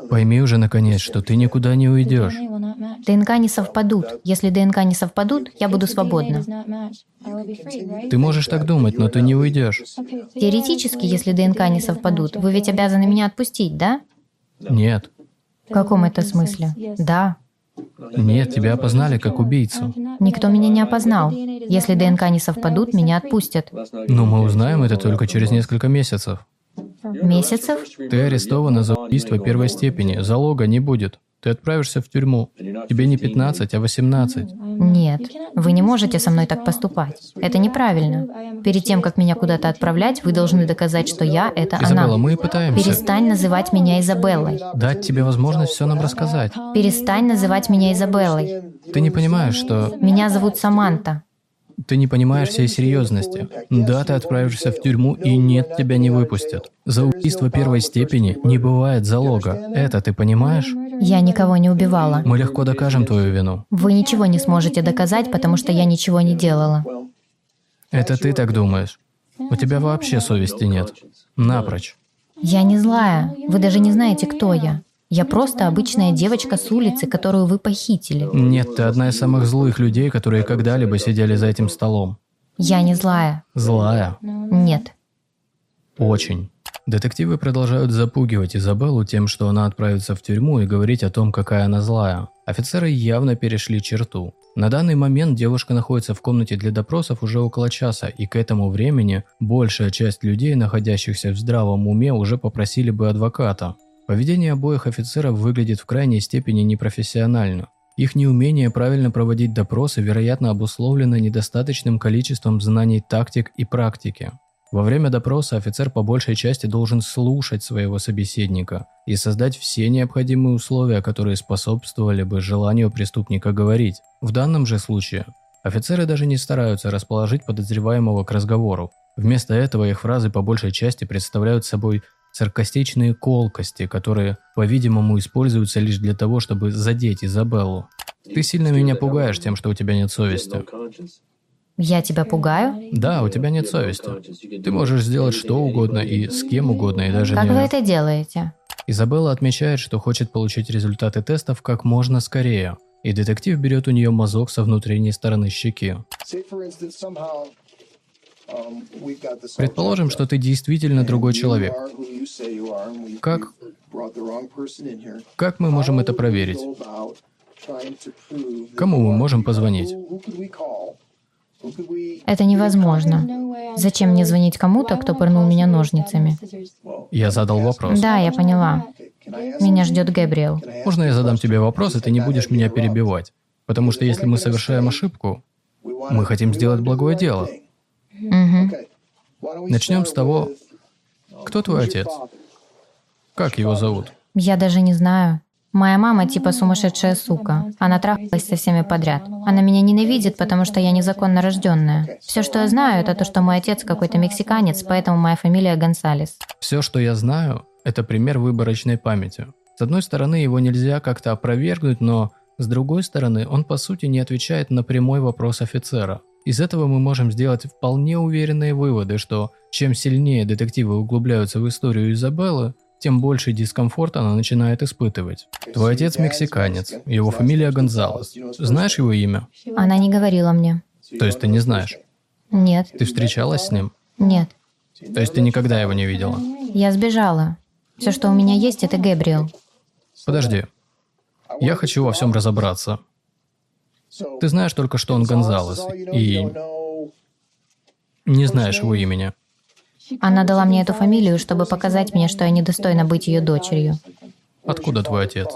Пойми уже наконец, что ты никуда не уйдешь. ДНК не совпадут. Если ДНК не совпадут, я буду свободна. Ты можешь так думать, но ты не уйдешь. Теоретически, если ДНК не совпадут, вы ведь обязаны меня отпустить, да? Нет. В каком это смысле? Да. Нет, тебя опознали как убийцу. Никто меня не опознал. Если ДНК не совпадут, меня отпустят. Но мы узнаем это только через несколько месяцев. Месяцев? Ты арестована за убийство первой степени. Залога не будет. Ты отправишься в тюрьму. Тебе не 15, а 18. Нет. Вы не можете со мной так поступать. Это неправильно. Перед тем, как меня куда-то отправлять, вы должны доказать, что я — это Изабелла, она. мы и пытаемся Перестань называть меня Изабеллой. дать тебе возможность все нам рассказать. Перестань называть меня Изабеллой. Ты не понимаешь, что... Меня зовут Саманта. Ты не понимаешь всей серьезности. Да, ты отправишься в тюрьму, и нет, тебя не выпустят. За убийство первой степени не бывает залога. Это ты понимаешь? Я никого не убивала. Мы легко докажем твою вину. Вы ничего не сможете доказать, потому что я ничего не делала. Это ты так думаешь. У тебя вообще совести нет. Напрочь. Я не злая. Вы даже не знаете, кто я. Я просто обычная девочка с улицы, которую вы похитили. Нет, ты одна из самых злых людей, которые когда-либо сидели за этим столом. Я не злая. Злая. Нет. Очень. Детективы продолжают запугивать Изабеллу тем, что она отправится в тюрьму и говорить о том, какая она злая. Офицеры явно перешли черту. На данный момент девушка находится в комнате для допросов уже около часа, и к этому времени большая часть людей, находящихся в здравом уме, уже попросили бы адвоката. Поведение обоих офицеров выглядит в крайней степени непрофессионально. Их неумение правильно проводить допросы, вероятно, обусловлено недостаточным количеством знаний тактик и практики. Во время допроса офицер по большей части должен слушать своего собеседника и создать все необходимые условия, которые способствовали бы желанию преступника говорить. В данном же случае офицеры даже не стараются расположить подозреваемого к разговору. Вместо этого их фразы по большей части представляют собой саркастичные колкости, которые, по-видимому, используются лишь для того, чтобы задеть Изабеллу. Ты сильно меня пугаешь тем, что у тебя нет совести. Я тебя пугаю? Да, у тебя нет совести. Ты можешь сделать что угодно и с кем угодно, и даже Как не... вы это делаете? Изабелла отмечает, что хочет получить результаты тестов как можно скорее, и детектив берет у нее мазок со внутренней стороны щеки. Предположим, что ты действительно другой человек. Как? Как мы можем это проверить? Кому мы можем позвонить? Это невозможно. Зачем мне звонить кому-то, кто пырнул меня ножницами? Я задал вопрос. Да, я поняла. Меня ждет Габриэл. Можно я задам тебе вопрос, и ты не будешь меня перебивать? Потому что если мы совершаем ошибку, мы хотим сделать благое дело. Угу. Начнем с того, кто твой отец? Как его зовут? Я даже не знаю. Моя мама типа сумасшедшая сука. Она трахалась со всеми подряд. Она меня ненавидит, потому что я незаконно рожденная. Все, что я знаю, это то, что мой отец какой-то мексиканец, поэтому моя фамилия Гонсалес. Все, что я знаю, это пример выборочной памяти. С одной стороны, его нельзя как-то опровергнуть, но с другой стороны, он по сути не отвечает на прямой вопрос офицера. Из этого мы можем сделать вполне уверенные выводы, что чем сильнее детективы углубляются в историю Изабеллы, тем больше дискомфорт она начинает испытывать. Твой отец мексиканец, его фамилия Гонзалес. Знаешь его имя? Она не говорила мне. То есть ты не знаешь? Нет, Ты встречалась с ним? нет. То есть ты никогда его не видела? Я сбежала. Все, что у меня есть, это Гэбриэл. Подожди. Я хочу во всем разобраться. Ты знаешь только, что он Гонзалес, и не знаешь его имени. Она дала мне эту фамилию, чтобы показать мне, что я недостойна быть ее дочерью. Откуда твой отец?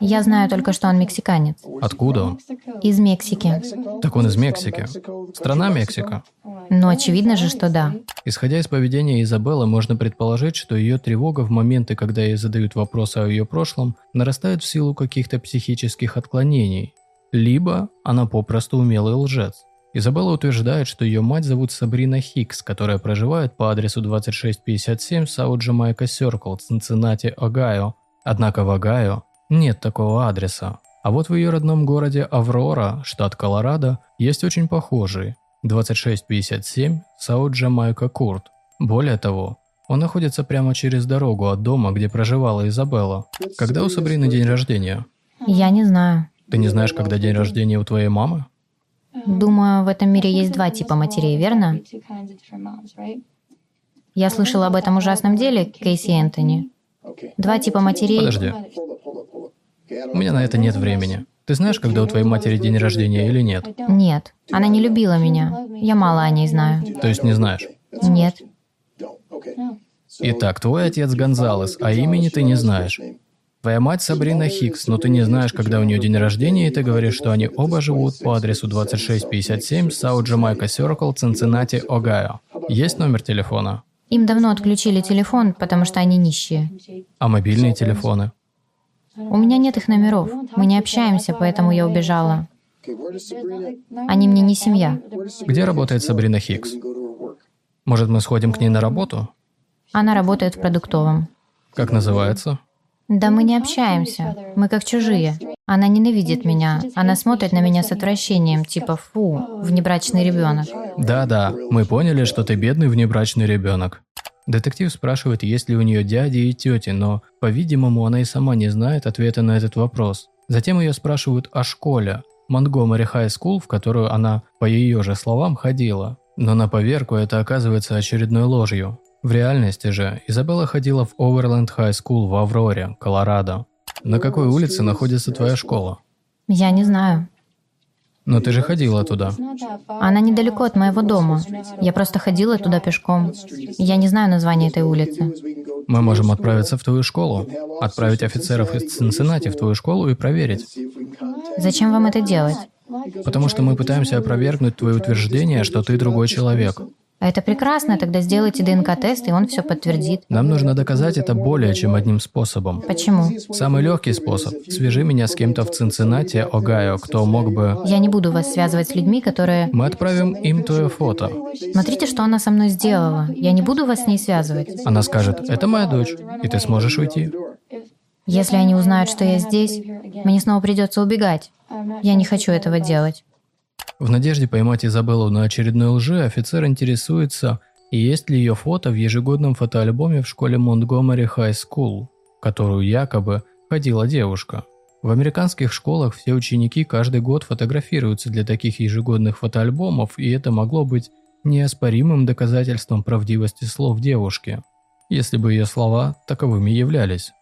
Я знаю только, что он мексиканец. Откуда он? Из Мексики. Так он из Мексики. Страна Мексика. Но очевидно же, что да. Исходя из поведения Изабеллы, можно предположить, что ее тревога в моменты, когда ей задают вопросы о ее прошлом, нарастает в силу каких-то психических отклонений. Либо она попросту умелый лжец. Изабелла утверждает, что ее мать зовут Сабрина Хикс, которая проживает по адресу 2657 South Jamaica Circle, Цинциннати, Огайо. Однако в Огайо нет такого адреса. А вот в ее родном городе Аврора, штат Колорадо, есть очень похожий 2657 South Jamaica Court. Более того, он находится прямо через дорогу от дома, где проживала Изабелла. Когда у Сабрины день рождения? Я не знаю. Ты не знаешь, когда день рождения у твоей мамы? Думаю, в этом мире есть два типа матерей, верно? Я слышала об этом ужасном деле Кейси Энтони. Два типа матерей. Подожди. У меня на это нет времени. Ты знаешь, когда у твоей матери день рождения или нет? Нет, она не любила меня. Я мало о ней знаю. То есть не знаешь? Нет. Итак, твой отец Гонзалес, а имени ты не знаешь. Твоя мать Сабрина Хикс, но ты не знаешь, когда у нее день рождения, и ты говоришь, что они оба живут по адресу 2657 South Jamaica Circle, Цинциннати, Огайо. Есть номер телефона? Им давно отключили телефон, потому что они нищие. А мобильные телефоны? У меня нет их номеров. Мы не общаемся, поэтому я убежала. Они мне не семья. Где работает Сабрина Хикс? Может, мы сходим к ней на работу? Она работает в продуктовом. Как называется? Да мы не общаемся. Мы как чужие. Она ненавидит меня. Она смотрит на меня с отвращением, типа «фу, внебрачный ребенок». Да-да, мы поняли, что ты бедный внебрачный ребенок. Детектив спрашивает, есть ли у нее дяди и тети, но, по-видимому, она и сама не знает ответа на этот вопрос. Затем ее спрашивают о школе, Montgomery High School, в которую она, по ее же словам, ходила. Но на поверку это оказывается очередной ложью. В реальности же Изабелла ходила в Overland High School в Авроре, Колорадо. На какой улице находится твоя школа? Я не знаю. Но ты же ходила туда. Она недалеко от моего дома. Я просто ходила туда пешком. Я не знаю название этой улицы. Мы можем отправиться в твою школу, отправить офицеров из Цинциннати в твою школу и проверить. Зачем вам это делать? Потому что мы пытаемся опровергнуть твое утверждение, что ты другой человек. А это прекрасно, тогда сделайте ДНК-тест, и он все подтвердит. Нам нужно доказать это более чем одним способом. Почему? Самый легкий способ. Свяжи меня с кем-то в Цинциннати, Огайо, кто мог бы... Я не буду вас связывать с людьми, которые... Мы отправим им твое фото. Смотрите, что она со мной сделала. Я не буду вас с ней связывать. Она скажет, это моя дочь, и ты сможешь уйти. Если они узнают, что я здесь, мне снова придется убегать. Я не хочу этого делать. В надежде поймать Изабеллу на очередной лжи, офицер интересуется, есть ли ее фото в ежегодном фотоальбоме в школе Montgomery High School, которую якобы ходила девушка. В американских школах все ученики каждый год фотографируются для таких ежегодных фотоальбомов, и это могло быть неоспоримым доказательством правдивости слов девушки, если бы ее слова таковыми являлись.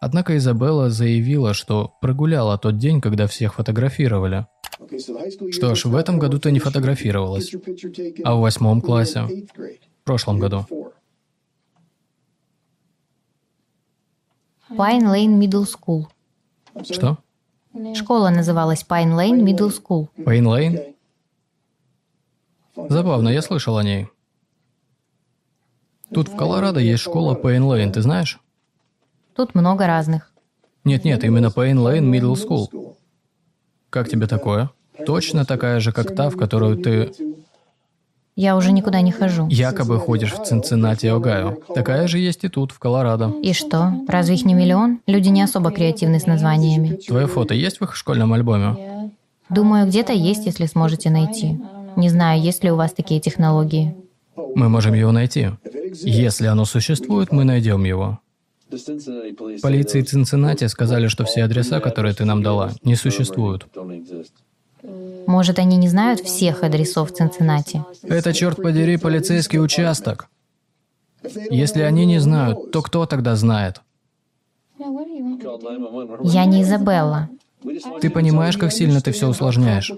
Однако Изабелла заявила, что прогуляла тот день, когда всех фотографировали. Что ж, в этом году ты не фотографировалась. А в восьмом классе? В прошлом году. Pine Lane Middle School. Что? Школа называлась Pine Lane Middle School. Пейн Лейн? Забавно, я слышал о ней. Тут в Колорадо есть школа Пейн Лейн, ты знаешь? Тут много разных. Нет-нет, именно Пейн Лейн Middle School. Как тебе такое? Точно такая же, как та, в которую ты Я уже никуда не хожу. якобы ходишь в Цинциннати, Огайо. Такая же есть и тут, в Колорадо. И что? Разве их не миллион? Люди не особо креативны с названиями. Твое фото есть в их школьном альбоме? Думаю, где-то есть, если сможете найти. Не знаю, есть ли у вас такие технологии. Мы можем его найти. Если оно существует, мы найдем его. Полиции Цинциннати сказали, что все адреса, которые ты нам дала, не существуют. Может, они не знают всех адресов Цинциннати? Это, черт подери, полицейский участок. Если они не знают, то кто тогда знает? Я не Изабелла. Ты понимаешь, как сильно ты все усложняешь?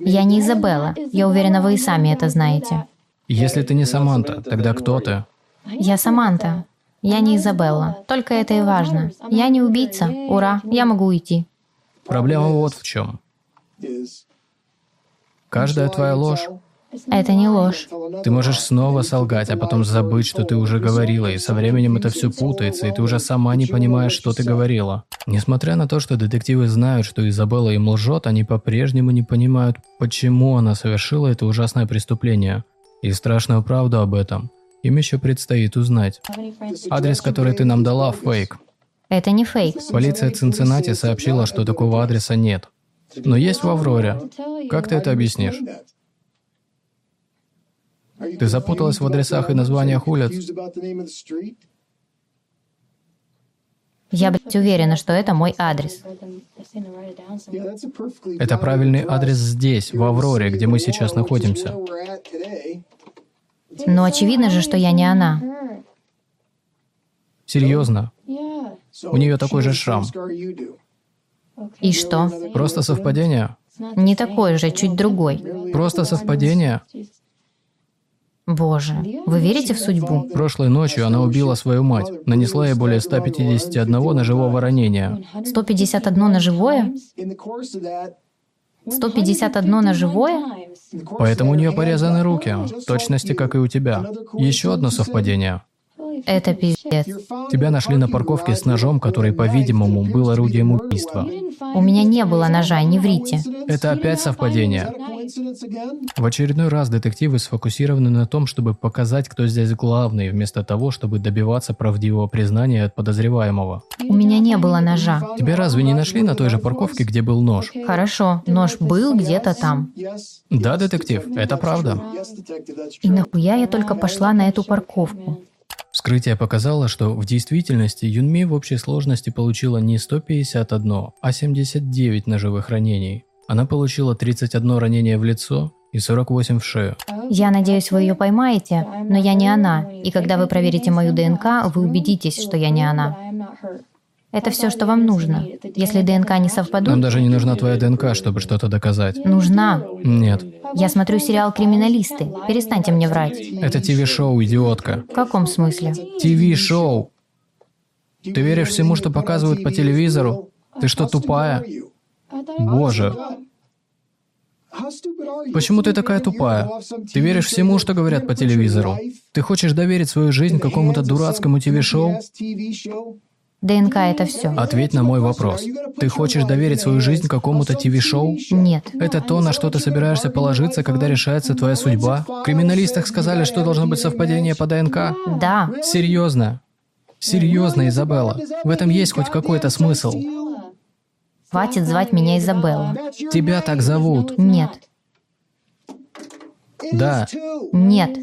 Я не Изабелла. Я уверена, вы и сами это знаете. Если ты не Саманта, тогда кто ты? Я Саманта. Я не Изабелла. Только это и важно. Я не убийца. Ура, я могу уйти. Проблема вот в чем. Каждая твоя ложь Это не ложь. Ты можешь снова солгать, а потом забыть, что ты уже говорила, и со временем это все путается, и ты уже сама не понимаешь, что ты говорила. Несмотря на то, что детективы знают, что Изабелла им лжет, они по-прежнему не понимают, почему она совершила это ужасное преступление. И страшную правду об этом им еще предстоит узнать. Адрес, который ты нам дала, фейк. Это не фейк. Полиция Цинциннати сообщила, что такого адреса нет. Но есть в Авроре. Как ты это объяснишь? Ты запуталась в адресах и названиях улиц? Я, блядь, уверена, что это мой адрес. Это правильный адрес здесь, в Авроре, где мы сейчас находимся. Но очевидно же, что я не она. Серьезно? У нее такой же шрам. И что? Просто совпадение? Не такой же, чуть другой. Просто совпадение? Боже, вы верите в судьбу? Прошлой ночью она убила свою мать, нанесла ей более 151 ножевого ранения. 151 на живое? 151 на живое? Поэтому у нее порезаны руки, точности, как и у тебя. Еще одно совпадение. Это пиздец. Тебя нашли на парковке с ножом, который, по-видимому, был орудием убийства. У меня не было ножа, не врите. Это опять совпадение. В очередной раз детективы сфокусированы на том, чтобы показать, кто здесь главный, вместо того, чтобы добиваться правдивого признания от подозреваемого. У меня не было ножа. Тебя разве не нашли на той же парковке, где был нож? Хорошо, нож был где-то там. Да, детектив, это правда. И нахуя я только пошла на эту парковку? Вскрытие показало, что в действительности Юнми в общей сложности получила не 151, а 79 ножевых ранений. Она получила 31 ранение в лицо и 48 в шею. Я надеюсь, вы ее поймаете, но я не она. И когда вы проверите мою ДНК, вы убедитесь, что я не она. Это все, что вам нужно. Если ДНК не совпадут... Нам даже не нужна твоя ДНК, чтобы что-то доказать. Нужна. Нет. Я смотрю сериал «Криминалисты». Перестаньте мне врать. Это ТВ-шоу, идиотка. В каком смысле? ТВ-шоу. Ты веришь всему, что показывают по телевизору? Ты что, тупая? Боже. Почему ты такая тупая? Ты веришь всему, что говорят по телевизору? Ты хочешь доверить свою жизнь какому-то дурацкому ТВ-шоу? ДНК — это все. Ответь на мой вопрос. Ты хочешь доверить свою жизнь какому-то ТВ-шоу? Нет. Это то, на что ты собираешься положиться, когда решается твоя судьба? В криминалистах сказали, что должно быть совпадение по ДНК? Да. Серьезно? Серьезно, Изабелла? В этом есть хоть какой-то смысл? Хватит звать меня Изабелла. Тебя так зовут? Нет. Да. Нет.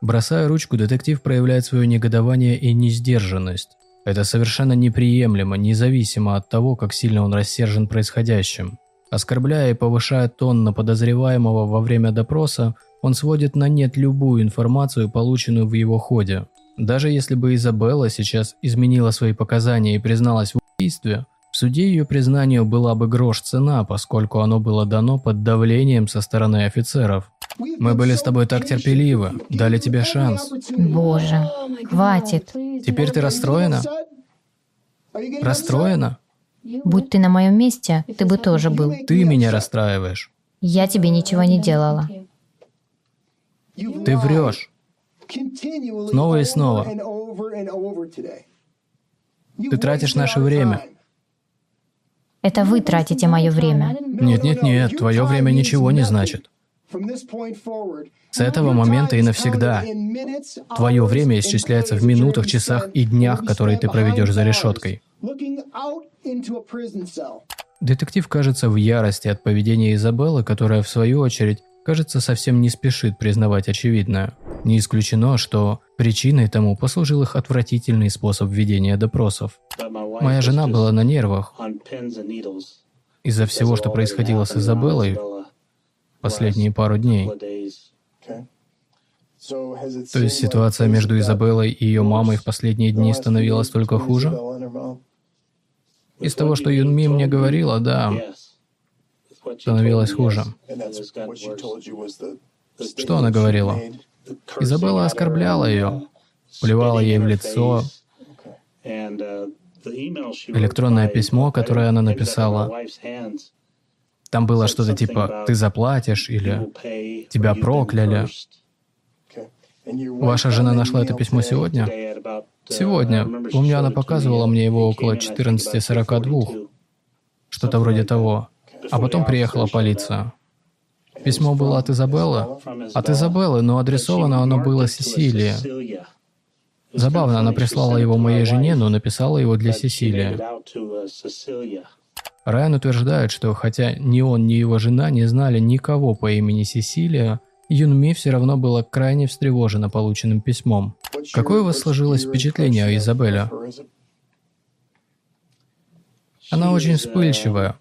Бросая ручку, детектив проявляет свое негодование и несдержанность. Это совершенно неприемлемо, независимо от того, как сильно он рассержен происходящим. Оскорбляя и повышая тон на подозреваемого во время допроса, он сводит на нет любую информацию, полученную в его ходе. Даже если бы Изабелла сейчас изменила свои показания и призналась в убийстве, в суде ее признанию была бы грош цена, поскольку оно было дано под давлением со стороны офицеров. Мы были с тобой так терпеливы, дали тебе шанс. Боже, хватит. Теперь ты расстроена? Расстроена? Будь ты на моем месте, ты бы тоже был. Ты меня расстраиваешь. Я тебе ничего не делала. Ты врешь. Снова и снова. Ты тратишь наше время. Это вы тратите мое время. Нет-нет-нет, твое время ничего не значит. С этого момента и навсегда. Твое время исчисляется в минутах, часах и днях, которые ты проведешь за решеткой. Детектив кажется в ярости от поведения Изабеллы, которая, в свою очередь, кажется, совсем не спешит признавать очевидное. Не исключено, что причиной тому послужил их отвратительный способ ведения допросов. Моя жена была на нервах из-за всего, что происходило с Изабеллой последние пару дней. То есть ситуация между Изабеллой и ее мамой в последние дни становилась только хуже? Из того, что Юнми мне говорила, да, становилось хуже. Что она говорила? Изабелла оскорбляла ее, плевала ей в лицо. Электронное письмо, которое она написала, там было что-то типа «ты заплатишь» или «тебя прокляли». Ваша жена нашла это письмо сегодня? Сегодня. Помню, она показывала мне его около 14.42. Что-то вроде того. А потом приехала полиция. Письмо было от Изабеллы? От Изабеллы, но адресовано оно было Сесилии. Забавно, она прислала его моей жене, но написала его для Сесилии. Райан утверждает, что хотя ни он, ни его жена не знали никого по имени Сесилия, Юнми все равно была крайне встревожена полученным письмом. Какое у вас сложилось впечатление о Изабелле? Она очень вспыльчивая.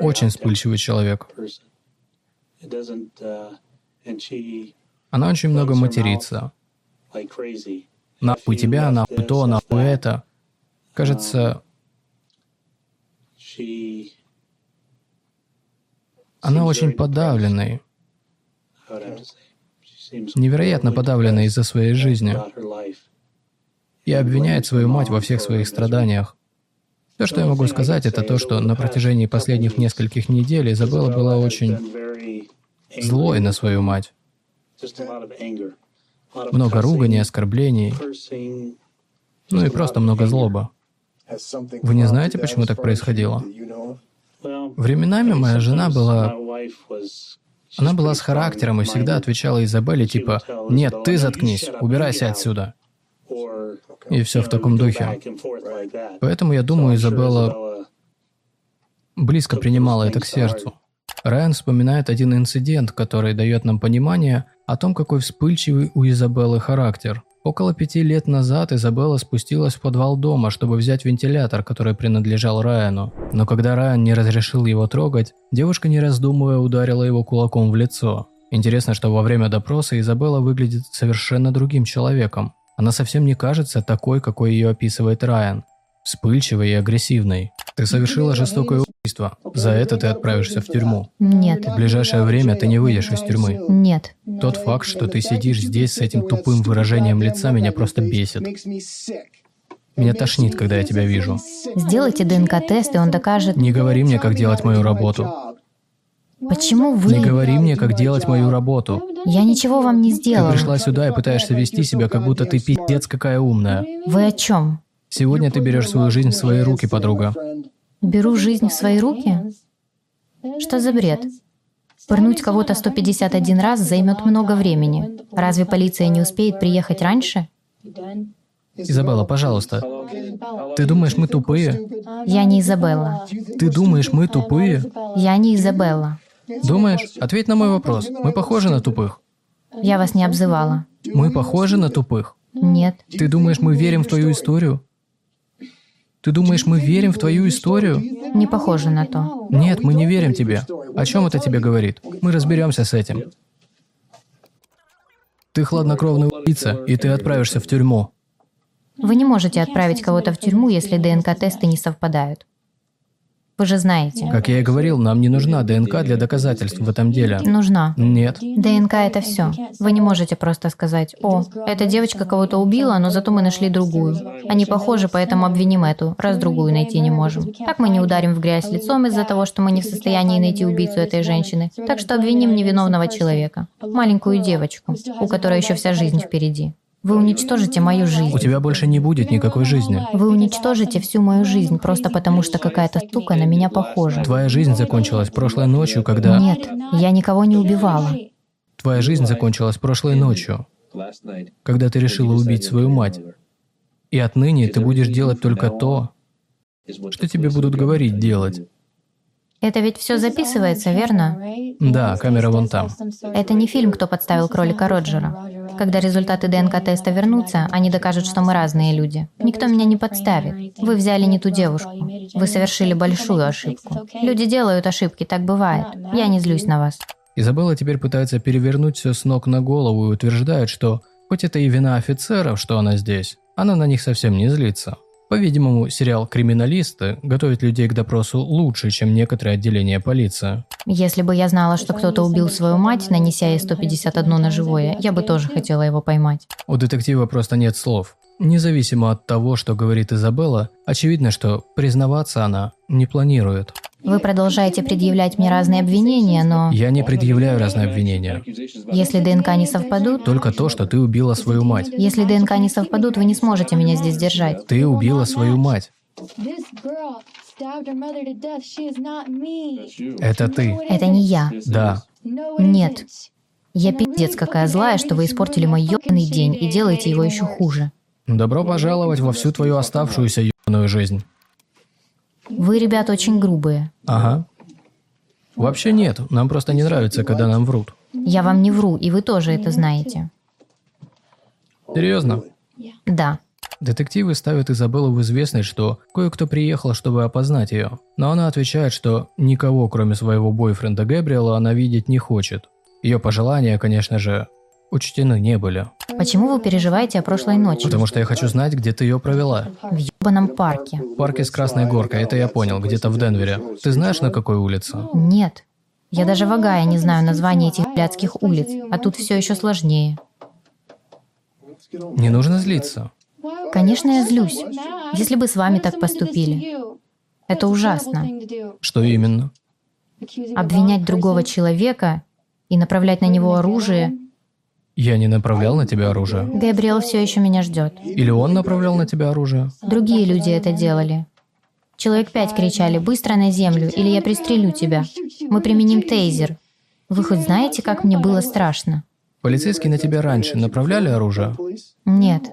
Очень вспыльчивый человек. Она очень много матерится. Нахуй тебя, нахуй то, нахуй это. Кажется, она очень подавленной. Невероятно подавленной из-за своей жизни. И обвиняет свою мать во всех своих страданиях. Все, что я могу сказать, это то, что на протяжении последних нескольких недель Изабелла была очень злой на свою мать. Много руганий, оскорблений, ну и просто много злоба. Вы не знаете, почему так происходило? Временами моя жена была... Она была с характером и всегда отвечала Изабелле типа «Нет, ты заткнись, убирайся отсюда». И все в таком духе. Поэтому я думаю, Изабелла близко принимала это к сердцу. Райан вспоминает один инцидент, который дает нам понимание о том, какой вспыльчивый у Изабеллы характер. Около пяти лет назад Изабелла спустилась в подвал дома, чтобы взять вентилятор, который принадлежал Райану. Но когда Райан не разрешил его трогать, девушка, не раздумывая, ударила его кулаком в лицо. Интересно, что во время допроса Изабелла выглядит совершенно другим человеком. Она совсем не кажется такой, какой ее описывает Райан. Вспыльчивой и агрессивной. Ты совершила жестокое убийство. За это ты отправишься в тюрьму. Нет. В ближайшее время ты не выйдешь из тюрьмы. Нет. Тот факт, что ты сидишь здесь с этим тупым выражением лица, меня просто бесит. Меня тошнит, когда я тебя вижу. Сделайте ДНК-тест, и он докажет... Не говори мне, как делать мою работу. Почему вы... Не говори мне, как делать мою работу. Я ничего вам не Ты сделала. пришла сюда и пытаешься вести себя, как будто ты пиздец какая умная. Вы о чем? Сегодня ты берешь свою жизнь в свои руки, подруга. Беру жизнь в свои руки? Что за бред? Пырнуть кого-то 151 раз займет много времени. Разве полиция не успеет приехать раньше? Изабелла, пожалуйста. Ты думаешь, мы тупые? Я не Изабелла. Ты думаешь, мы тупые? Я не Изабелла. Думаешь? Ответь на мой вопрос. Мы похожи на тупых? Я вас не обзывала. Мы похожи на тупых? Нет. Ты думаешь, мы верим в твою историю? Ты думаешь, мы верим в твою историю? Не похоже на то. Нет, мы не верим тебе. О чем это тебе говорит? Мы разберемся с этим. Ты хладнокровный убийца, и ты отправишься в тюрьму. Вы не можете отправить кого-то в тюрьму, если ДНК-тесты не совпадают. Вы же знаете. Как я и говорил, нам не нужна ДНК для доказательств в этом деле. Нужна. Нет. ДНК — это все. Вы не можете просто сказать, «О, эта девочка кого-то убила, но зато мы нашли другую. Они похожи, поэтому обвиним эту, раз другую найти не можем». Так мы не ударим в грязь лицом из-за того, что мы не в состоянии найти убийцу этой женщины. Так что обвиним невиновного человека. Маленькую девочку, у которой еще вся жизнь впереди. Вы уничтожите мою жизнь. У тебя больше не будет никакой жизни. Вы уничтожите всю мою жизнь просто потому, что какая-то сука на меня похожа. Твоя жизнь закончилась прошлой ночью, когда... Нет, я никого не убивала. Твоя жизнь закончилась прошлой ночью, когда ты решила убить свою мать. И отныне ты будешь делать только то, что тебе будут говорить делать. Это ведь все записывается, верно? Да, камера вон там. Это не фильм «Кто подставил кролика Роджера». Когда результаты ДНК-теста вернутся, они докажут, что мы разные люди. Никто меня не подставит. Вы взяли не ту девушку. Вы совершили большую ошибку. Люди делают ошибки, так бывает. Я не злюсь на вас. Изабелла теперь пытается перевернуть все с ног на голову и утверждает, что хоть это и вина офицеров, что она здесь, она на них совсем не злится. По-видимому, сериал «Криминалисты» готовит людей к допросу лучше, чем некоторые отделения полиции. Если бы я знала, что кто-то убил свою мать, нанеся ей 151 на живое, я бы тоже хотела его поймать. У детектива просто нет слов. Независимо от того, что говорит Изабелла, очевидно, что признаваться она не планирует. Вы продолжаете предъявлять мне разные обвинения, но Я не предъявляю разные обвинения. если ДНК не совпадут, Только то, что ты убила свою мать. если ДНК не совпадут, вы не сможете меня здесь держать. Ты убила свою мать. Это ты. Это не я. Да. Нет. Я пиздец какая злая, что вы испортили мой ёбаный день и делаете его еще хуже. Добро пожаловать во всю твою оставшуюся ебаную жизнь. Вы, ребята, очень грубые. Ага. Вообще нет, нам просто не нравится, когда нам врут. Я вам не вру, и вы тоже это знаете. Серьезно? Да. Детективы ставят Изабеллу в известность, что кое-кто приехал, чтобы опознать ее. Но она отвечает, что никого, кроме своего бойфренда Гэбриэла, она видеть не хочет. Ее пожелания, конечно же, учтены не были. Почему вы переживаете о прошлой ночи? Потому что я хочу знать, где ты ее провела. В ёбаном парке. В парке с Красной Горкой, это я понял, где-то в Денвере. Ты знаешь, на какой улице? Нет. Я даже в Огайо не знаю названия этих блядских улиц, а тут все еще сложнее. Не нужно злиться. Конечно, я злюсь. Если бы с вами так поступили. Это ужасно. Что именно? Обвинять другого человека и направлять на него оружие. Я не направлял на тебя оружие. Габриэл все еще меня ждет. Или он направлял на тебя оружие? Другие люди это делали. Человек пять кричали «Быстро на землю, или я пристрелю тебя». Мы применим тейзер. Вы хоть знаете, как мне было страшно? Полицейские на тебя раньше направляли оружие? Нет.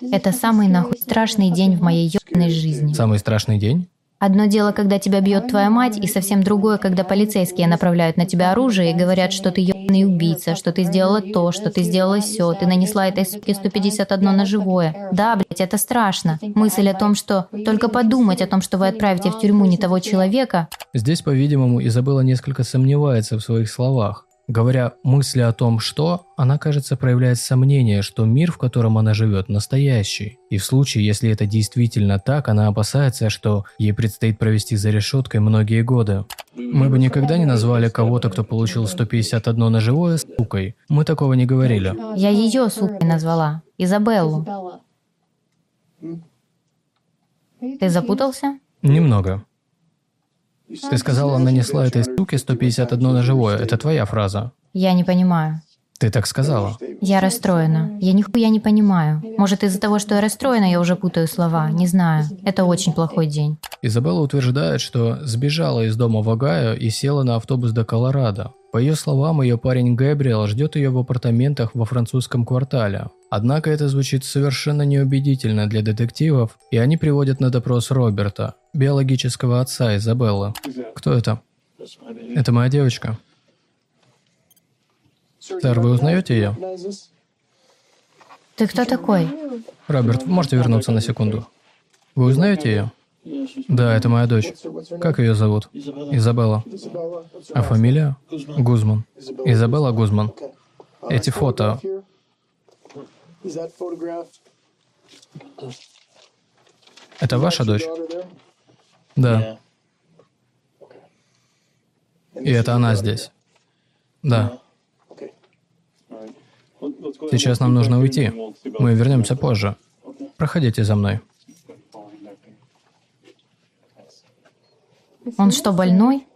Это самый нахуй страшный день в моей ебаной жизни. Самый страшный день? Одно дело, когда тебя бьет твоя мать, и совсем другое, когда полицейские направляют на тебя оружие и говорят, что ты ебаный убийца, что ты сделала то, что ты сделала все, ты нанесла этой суке 151 на живое. Да, блядь, это страшно. Мысль о том, что только подумать о том, что вы отправите в тюрьму не того человека, Здесь, по-видимому, Изабелла несколько сомневается в своих словах. Говоря мысли о том, что, она, кажется, проявляет сомнение, что мир, в котором она живет, настоящий. И в случае, если это действительно так, она опасается, что ей предстоит провести за решеткой многие годы. Мы бы никогда не назвали кого-то, кто получил 151 на живое, сукой. Мы такого не говорили. я ее, сукой, назвала. Изабеллу. Ты запутался? Немного. Ты сказала, нанесла этой суке 151 на живое. Это твоя фраза. Я не понимаю. Ты так сказала. Я расстроена. Я нихуя не понимаю. Может, из-за того, что я расстроена, я уже путаю слова. Не знаю. Это очень плохой день. Изабелла утверждает, что сбежала из дома в Огайо и села на автобус до Колорадо. По ее словам, ее парень Гэбриэл ждет ее в апартаментах во французском квартале. Однако это звучит совершенно неубедительно для детективов, и они приводят на допрос Роберта, биологического отца Изабеллы. Кто это? Это моя девочка. Сэр, вы узнаете ее? Ты кто такой? Роберт, можете вернуться на секунду? Вы узнаете ее? Да, это моя дочь. Как ее зовут? Изабелла. А фамилия? Гузман. Изабелла Гузман. Эти фото. Это ваша дочь? Да. И это она здесь. Да. Сейчас нам нужно уйти. Мы вернемся позже. Проходите за мной. Он что, больной?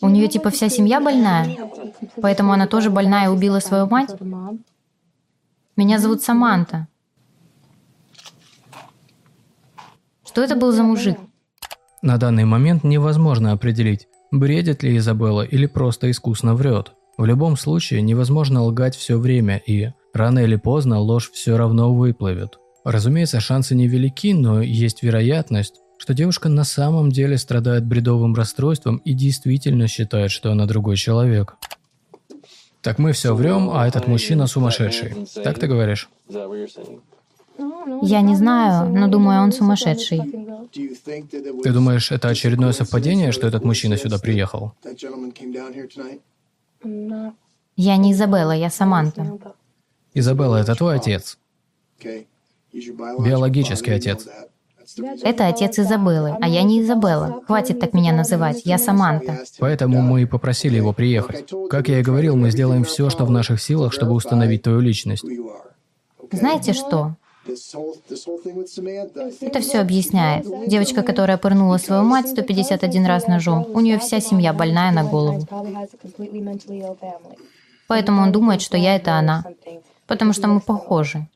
У нее типа вся семья больная? Поэтому она тоже больная и убила свою мать? Меня зовут Саманта. Что это был за мужик? На данный момент невозможно определить, бредит ли Изабелла или просто искусно врет. В любом случае невозможно лгать все время, и рано или поздно ложь все равно выплывет. Разумеется, шансы невелики, но есть вероятность, что девушка на самом деле страдает бредовым расстройством и действительно считает, что она другой человек. Так мы все врем, а этот мужчина сумасшедший. Так ты говоришь? Я не знаю, но думаю, он сумасшедший. Ты думаешь, это очередное совпадение, что этот мужчина сюда приехал? Я не Изабелла, я Саманта. Изабелла, это твой отец. Биологический отец. Это отец Изабеллы, а я не Изабелла. Хватит так меня называть, я Саманта. Поэтому мы и попросили его приехать. Как я и говорил, мы сделаем все, что в наших силах, чтобы установить твою личность. Знаете что? Это все объясняет. Девочка, которая пырнула свою мать 151 раз ножом, у нее вся семья больная на голову. Поэтому он думает, что я это она. Потому что мы похожи.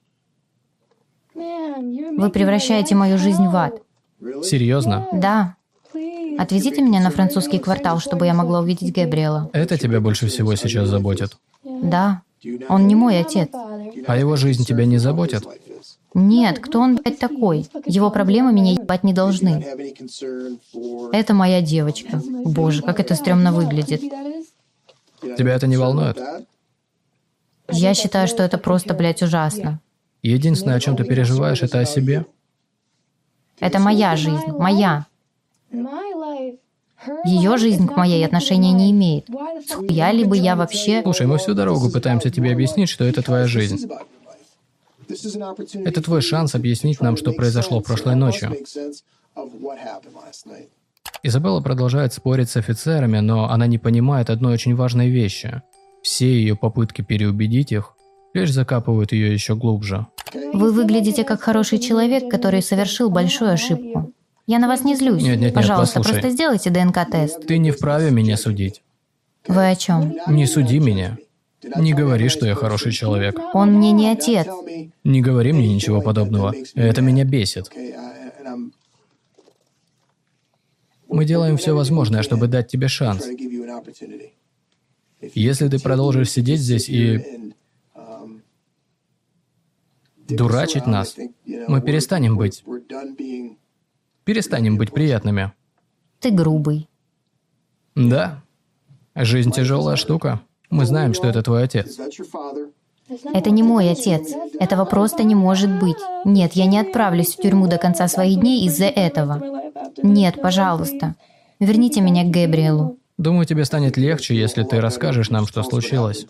Вы превращаете мою жизнь в ад. Серьезно? Да. Отвезите меня на французский квартал, чтобы я могла увидеть Габриэла. Это тебя больше всего сейчас заботит? Да. Он не мой отец. А его жизнь тебя не заботит? Нет, кто он, блядь, такой? Его проблемы меня ебать не должны. Это моя девочка. Боже, как это стрёмно выглядит. Тебя это не волнует? Я считаю, что это просто, блядь, ужасно. Единственное, о чем ты переживаешь, это о себе? Это моя жизнь, моя. Ее жизнь к моей отношения не имеет. Схуя ли бы я вообще... Слушай, мы всю дорогу пытаемся тебе объяснить, что это твоя жизнь. Это твой шанс объяснить нам, что произошло прошлой ночью. Изабелла продолжает спорить с офицерами, но она не понимает одной очень важной вещи. Все ее попытки переубедить их лишь закапывают ее еще глубже. Вы выглядите как хороший человек, который совершил большую ошибку. Я на вас не злюсь. Нет, нет, нет, Пожалуйста, послушай. просто сделайте ДНК-тест. Ты не вправе меня судить. Вы о чем? Не суди меня. Не говори, что я хороший человек. Он мне не отец. Не говори мне ничего подобного. Это меня бесит. Мы делаем все возможное, чтобы дать тебе шанс. Если ты продолжишь сидеть здесь и дурачить нас, мы перестанем быть, перестанем быть приятными. Ты грубый. Да, жизнь тяжелая штука. Мы знаем, что это твой отец. Это не мой отец. Этого просто не может быть. Нет, я не отправлюсь в тюрьму до конца своих дней из-за этого. Нет, пожалуйста. Верните меня к Габриэлу. Думаю, тебе станет легче, если ты расскажешь нам, что случилось.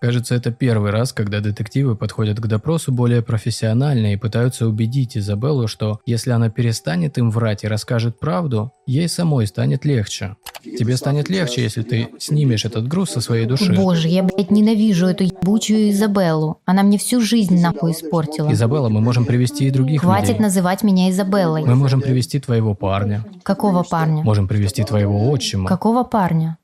Кажется, это первый раз, когда детективы подходят к допросу более профессионально и пытаются убедить Изабеллу, что если она перестанет им врать и расскажет правду, ей самой станет легче. Тебе станет легче, если ты снимешь этот груз со своей души. Боже, я, блядь, ненавижу эту ебучую Изабеллу. Она мне всю жизнь нахуй испортила. Изабелла, мы можем привести и других Хватит людей. называть меня Изабеллой. Мы можем привести твоего парня, Какого парня? можем привести твоего отчима. Какого парня?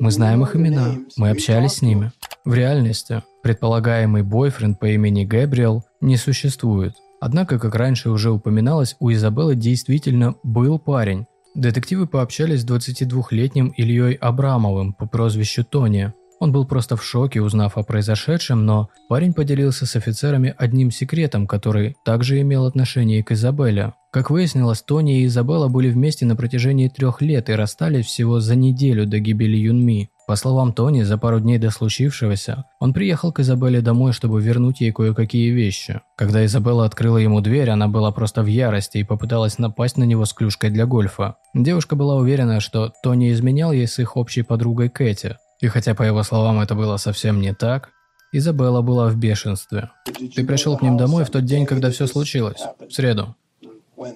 Мы знаем их имена, мы общались с ними. В реальности предполагаемый бойфренд по имени Гэбриэл не существует. Однако, как раньше уже упоминалось, у Изабеллы действительно был парень. Детективы пообщались с 22-летним Ильей Абрамовым по прозвищу Тони. Он был просто в шоке, узнав о произошедшем, но парень поделился с офицерами одним секретом, который также имел отношение к Изабелле. Как выяснилось, Тони и Изабелла были вместе на протяжении трех лет и расстались всего за неделю до гибели Юнми. По словам Тони, за пару дней до случившегося, он приехал к Изабелле домой, чтобы вернуть ей кое-какие вещи. Когда Изабелла открыла ему дверь, она была просто в ярости и попыталась напасть на него с клюшкой для гольфа. Девушка была уверена, что Тони изменял ей с их общей подругой Кэти. И хотя, по его словам, это было совсем не так, Изабелла была в бешенстве. Ты пришел к ним домой в тот день, когда все случилось? В среду?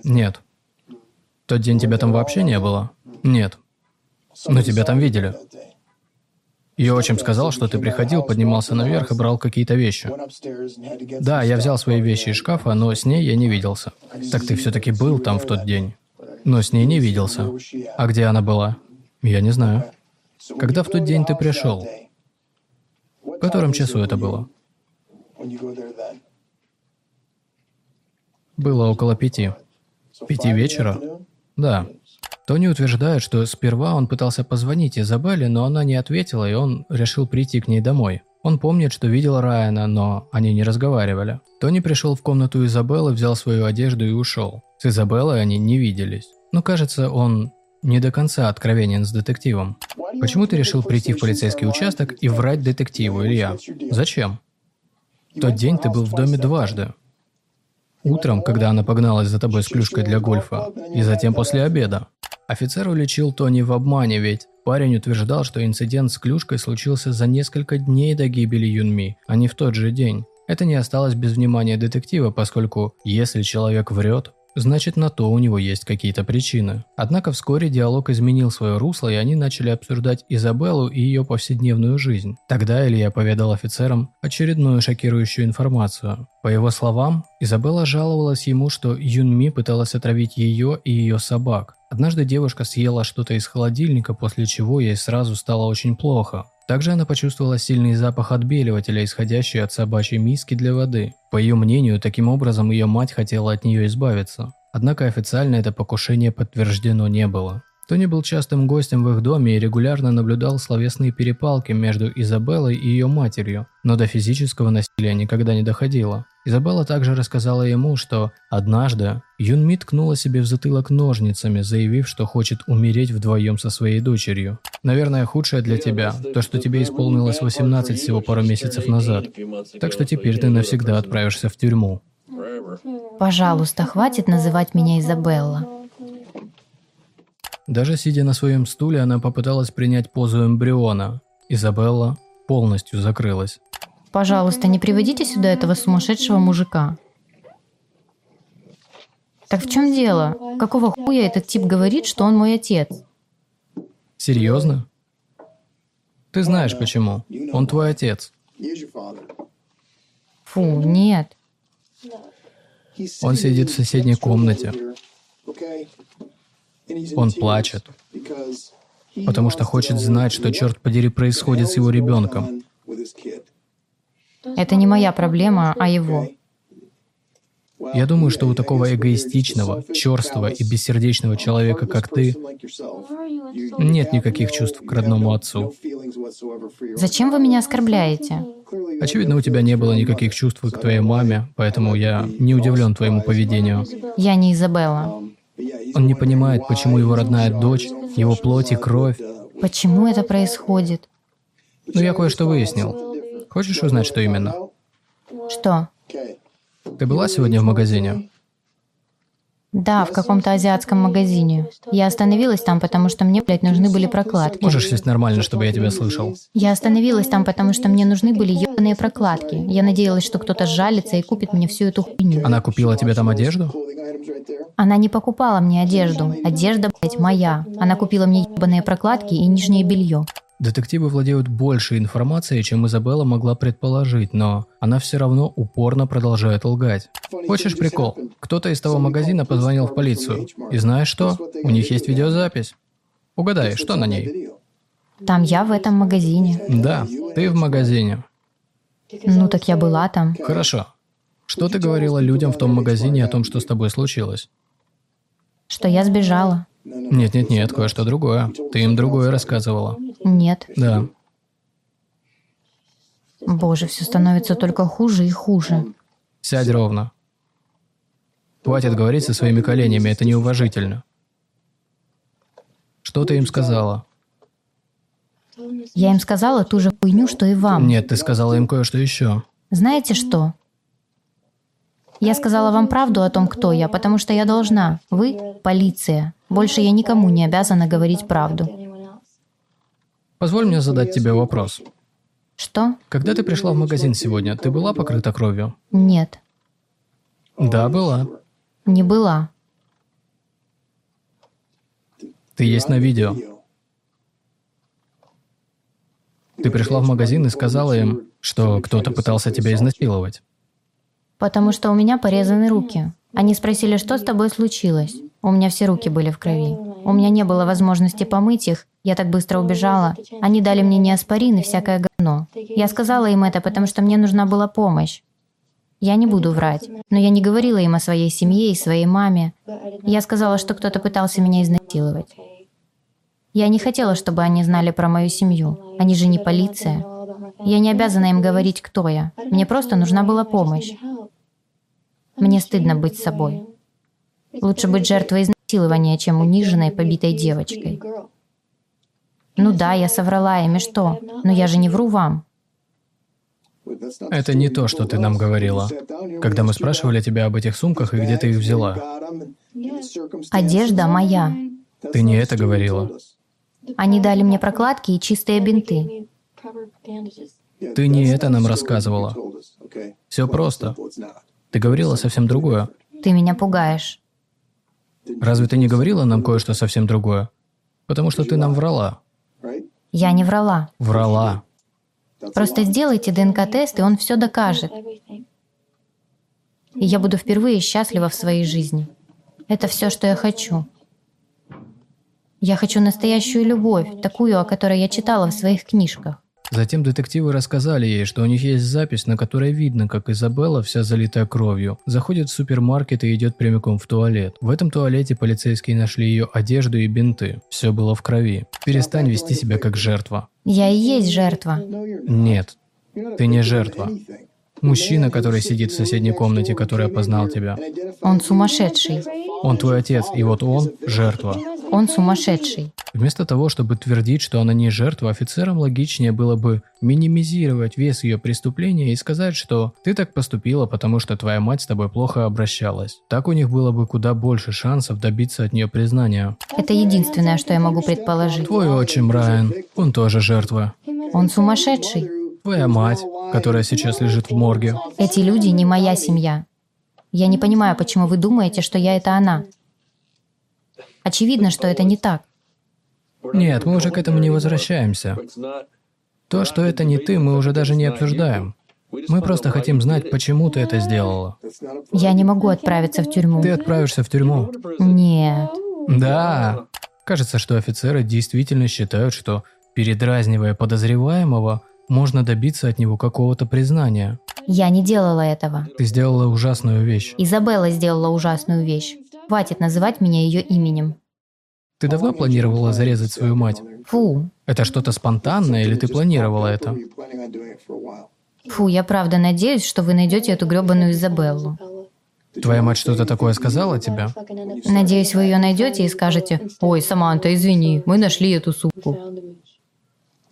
Нет. Тот день тебя там вообще не было? Нет. Но тебя там видели. Ее отчим сказал, что ты приходил, поднимался наверх и брал какие-то вещи. Да, я взял свои вещи из шкафа, но с ней я не виделся. Так ты все-таки был там в тот день. Но с ней не виделся. А где она была? Я не знаю. Когда в тот день ты пришел? В котором часу это было? Было около пяти. Пяти вечера? Да. Тони утверждает, что сперва он пытался позвонить Изабелле, но она не ответила, и он решил прийти к ней домой. Он помнит, что видел Райана, но они не разговаривали. Тони пришел в комнату Изабеллы, взял свою одежду и ушел. С Изабеллой они не виделись. Но кажется, он не до конца откровенен с детективом. Почему ты решил прийти в полицейский участок и врать детективу, Илья? Зачем? В тот день ты был в доме дважды. Утром, когда она погналась за тобой с клюшкой для гольфа, и затем после обеда. Офицер уличил Тони в обмане, ведь парень утверждал, что инцидент с клюшкой случился за несколько дней до гибели Юнми, а не в тот же день. Это не осталось без внимания детектива, поскольку если человек врет, Значит, на то у него есть какие-то причины. Однако вскоре диалог изменил свое русло, и они начали обсуждать Изабеллу и ее повседневную жизнь. Тогда Илья поведал офицерам очередную шокирующую информацию. По его словам, Изабелла жаловалась ему, что Юнми пыталась отравить ее и ее собак. Однажды девушка съела что-то из холодильника, после чего ей сразу стало очень плохо. Также она почувствовала сильный запах отбеливателя, исходящий от собачьей миски для воды. По ее мнению, таким образом ее мать хотела от нее избавиться. Однако официально это покушение подтверждено не было. Тони был частым гостем в их доме и регулярно наблюдал словесные перепалки между Изабеллой и ее матерью, но до физического насилия никогда не доходило. Изабелла также рассказала ему, что однажды Юнми ткнула себе в затылок ножницами, заявив, что хочет умереть вдвоем со своей дочерью. Наверное, худшее для тебя – то, что тебе исполнилось 18 всего пару месяцев назад. Так что теперь ты навсегда отправишься в тюрьму. Пожалуйста, хватит называть меня Изабелла. Даже сидя на своем стуле, она попыталась принять позу эмбриона. Изабелла полностью закрылась. Пожалуйста, не приводите сюда этого сумасшедшего мужика. Так в чем дело? Какого хуя этот тип говорит, что он мой отец? Серьезно? Ты знаешь почему. Он твой отец. Фу, нет. Он сидит в соседней комнате. Он плачет, потому что хочет знать, что, черт подери, происходит с его ребенком. Это не моя проблема, а его. Я думаю, что у такого эгоистичного, черствого и бессердечного человека, как ты, нет никаких чувств к родному отцу. Зачем вы меня оскорбляете? Очевидно, у тебя не было никаких чувств к твоей маме, поэтому я не удивлен твоему поведению. Я не Изабелла. Он не понимает, почему его родная дочь, его плоть и кровь. Почему это происходит? Ну, я кое-что выяснил. Хочешь узнать, что именно? Что? Ты была сегодня в магазине? Да, в каком-то азиатском магазине. Я остановилась там, потому что мне, блядь, нужны были прокладки. Можешь сесть нормально, чтобы я тебя слышал? Я остановилась там, потому что мне нужны были ебаные прокладки. Я надеялась, что кто-то сжалится и купит мне всю эту хуйню. Она купила тебе там одежду? Она не покупала мне одежду. Одежда, блядь, моя. Она купила мне ебаные прокладки и нижнее белье. Детективы владеют больше информацией, чем Изабелла могла предположить, но она все равно упорно продолжает лгать. Хочешь прикол? Кто-то из того магазина позвонил в полицию. И знаешь что? У них есть видеозапись. Угадай, что на ней? Там я в этом магазине. Да, ты в магазине. Ну так я была там. Хорошо. Что ты говорила людям в том магазине о том, что с тобой случилось? Что я сбежала. Нет-нет-нет, кое-что другое. Ты им другое рассказывала. Нет. Да. Боже, все становится только хуже и хуже. Сядь ровно. Хватит говорить со своими коленями, это неуважительно. Что ты им сказала? Я им сказала ту же хуйню, что и вам. Нет, ты сказала им кое-что еще. Знаете что? Я сказала вам правду о том, кто я, потому что я должна. Вы – полиция. Больше я никому не обязана говорить правду. Позволь мне задать тебе вопрос. Что? Когда ты пришла в магазин сегодня, ты была покрыта кровью? Нет, Да, была. не была. Ты есть на видео. Ты пришла в магазин и сказала им, что кто-то пытался тебя изнасиловать. Потому что у меня порезаны руки. Они спросили, что с тобой случилось. У меня все руки были в крови. У меня не было возможности помыть их. Я так быстро убежала. Они дали мне неоспорин и всякое говно. Я сказала им это, потому что мне нужна была помощь. Я не буду врать, но я не говорила им о своей семье и своей маме. Я сказала, что кто-то пытался меня изнасиловать. Я не хотела, чтобы они знали про мою семью. Они же не полиция. Я не обязана им говорить, кто я. Мне просто нужна была помощь. Мне стыдно быть собой. Лучше быть жертвой изнасилования, чем униженной, побитой девочкой. Ну да, я соврала им, и что? Но я же не вру вам. Это не то, что ты нам говорила. Когда мы спрашивали тебя об этих сумках и где ты их взяла. Одежда моя. Ты не это говорила. Они дали мне прокладки и чистые бинты. Ты не это нам рассказывала. Все просто. Ты говорила совсем другое. Ты меня пугаешь. Разве ты не говорила нам кое-что совсем другое? Потому что ты нам врала. Я не врала. Врала. Просто сделайте ДНК-тест, и он все докажет. И я буду впервые счастлива в своей жизни. Это все, что я хочу. Я хочу настоящую любовь, такую, о которой я читала в своих книжках. Затем детективы рассказали ей, что у них есть запись, на которой видно, как Изабелла, вся залитая кровью, заходит в супермаркет и идет прямиком в туалет. В этом туалете полицейские нашли ее одежду и бинты. Все было в крови. Перестань вести себя как жертва. Я и есть жертва. Нет, ты не жертва. Мужчина, который сидит в соседней комнате, который опознал тебя. Он сумасшедший. Он твой отец, и вот он – жертва. Он сумасшедший. Вместо того, чтобы твердить, что она не жертва, офицерам логичнее было бы минимизировать вес ее преступления и сказать, что ты так поступила, потому что твоя мать с тобой плохо обращалась. Так у них было бы куда больше шансов добиться от нее признания. Это единственное, что я могу предположить. Твой отчим Райан, он тоже жертва. Он сумасшедший. Твоя мать, которая сейчас лежит в морге. Эти люди не моя семья. Я не понимаю, почему вы думаете, что я это она. Очевидно, что это не так. Нет, мы уже к этому не возвращаемся. То, что это не ты, мы уже даже не обсуждаем. Мы просто хотим знать, почему ты это сделала. Я не могу отправиться в тюрьму. Ты отправишься в тюрьму. Нет. Да. Кажется, что офицеры действительно считают, что, передразнивая подозреваемого, можно добиться от него какого-то признания. Я не делала этого. Ты сделала ужасную вещь. Изабелла сделала ужасную вещь. Хватит называть меня ее именем. Ты давно планировала зарезать свою мать? Фу. Это что-то спонтанное или ты планировала это? Фу, я правда надеюсь, что вы найдете эту гребаную Изабеллу. Твоя мать что-то такое сказала тебе? Надеюсь, вы ее найдете и скажете, «Ой, Саманта, извини, мы нашли эту суку».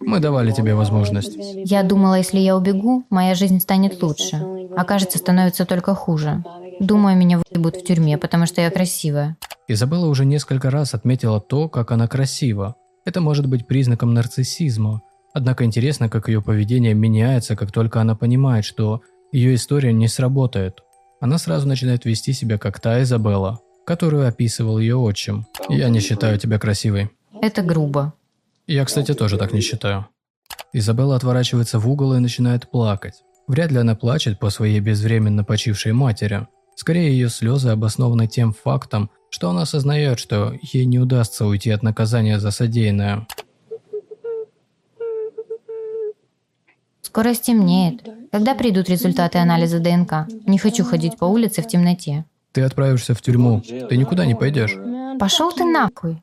Мы давали тебе возможность. Я думала, если я убегу, моя жизнь станет лучше. Окажется, становится только хуже. Думаю, меня выебут в тюрьме, потому что я красивая. Изабелла уже несколько раз отметила то, как она красива. Это может быть признаком нарциссизма. Однако интересно, как ее поведение меняется, как только она понимает, что ее история не сработает. Она сразу начинает вести себя как та Изабелла, которую описывал ее отчим. «Я не считаю тебя красивой». Это грубо. Я, кстати, тоже так не считаю. Изабелла отворачивается в угол и начинает плакать. Вряд ли она плачет по своей безвременно почившей матери. Скорее, ее слезы обоснованы тем фактом, что она осознает, что ей не удастся уйти от наказания за содеянное. Скоро стемнеет. Когда придут результаты анализа ДНК? Не хочу ходить по улице в темноте. Ты отправишься в тюрьму. Ты никуда не пойдешь. Пошел ты нахуй.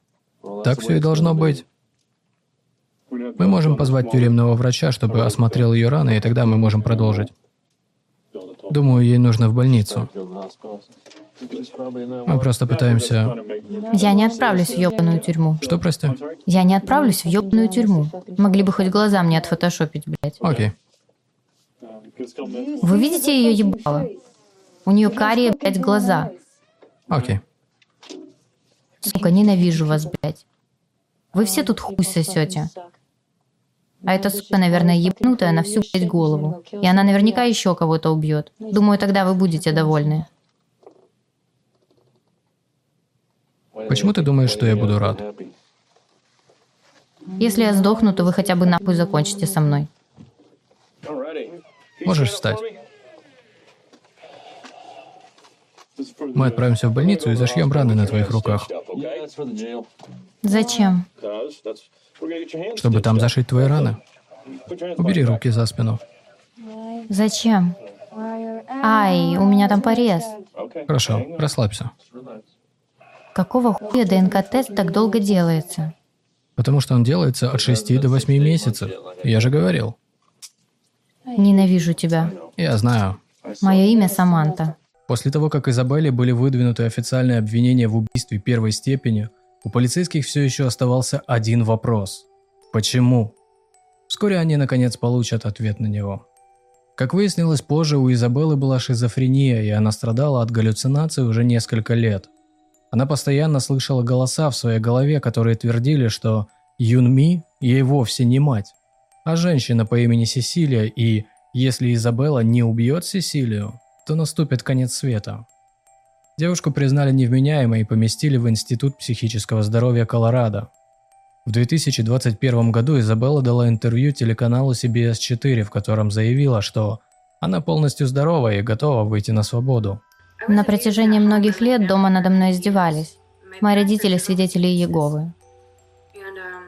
Так все и должно быть. Мы можем позвать тюремного врача, чтобы осмотрел ее раны, и тогда мы можем продолжить. Думаю, ей нужно в больницу. Мы просто пытаемся... Я не отправлюсь в ёбаную тюрьму. Что, прости? Я не отправлюсь в ёбаную тюрьму. Могли бы хоть глаза мне отфотошопить, блядь. Окей. Вы видите ее ебало? У нее карие, блядь, глаза. Окей. Сука, ненавижу вас, блядь. Вы все тут хуй сосете. А эта сука, наверное, ебнутая на всю, блядь, голову. И она наверняка еще кого-то убьет. Думаю, тогда вы будете довольны. Почему ты думаешь, что я буду рад? Если я сдохну, то вы хотя бы нахуй закончите со мной. Можешь встать. Мы отправимся в больницу и зашьем раны на твоих руках, Зачем? чтобы там зашить твои раны. Убери руки за спину. Зачем? Ай, у меня там порез. Хорошо, расслабься. Какого хуя ДНК-тест так долго делается? Потому что он делается от 6 до 8 месяцев. Я же говорил. Ненавижу тебя. Я знаю. Мое имя Саманта. После того, как Изабелле были выдвинуты официальные обвинения в убийстве первой степени, у полицейских все еще оставался один вопрос. Почему? Вскоре они наконец получат ответ на него. Как выяснилось позже, у Изабеллы была шизофрения, и она страдала от галлюцинаций уже несколько лет. Она постоянно слышала голоса в своей голове, которые твердили, что Юн Ми ей вовсе не мать, а женщина по имени Сесилия, и если Изабелла не убьет Сесилию, то наступит конец света. Девушку признали невменяемой и поместили в Институт психического здоровья Колорадо. В 2021 году Изабелла дала интервью телеканалу CBS4, в котором заявила, что она полностью здорова и готова выйти на свободу. На протяжении многих лет дома надо мной издевались. Мои родители – свидетели Иеговы.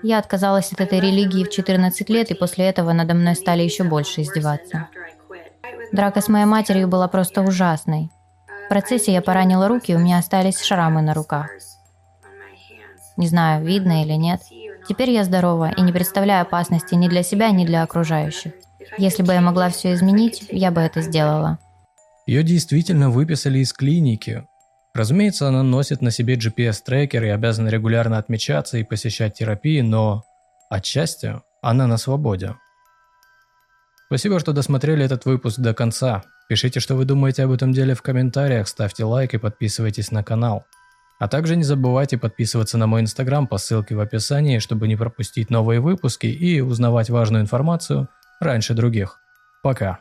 Я отказалась от этой религии в 14 лет, и после этого надо мной стали еще больше издеваться. Драка с моей матерью была просто ужасной. В процессе я поранила руки, у меня остались шрамы на руках. Не знаю, видно или нет. Теперь я здорова и не представляю опасности ни для себя, ни для окружающих. Если бы я могла все изменить, я бы это сделала. Ее действительно выписали из клиники. Разумеется, она носит на себе GPS-трекер и обязана регулярно отмечаться и посещать терапии, но отчасти она на свободе. Спасибо, что досмотрели этот выпуск до конца. Пишите, что вы думаете об этом деле в комментариях, ставьте лайк и подписывайтесь на канал. А также не забывайте подписываться на мой инстаграм по ссылке в описании, чтобы не пропустить новые выпуски и узнавать важную информацию раньше других. Пока.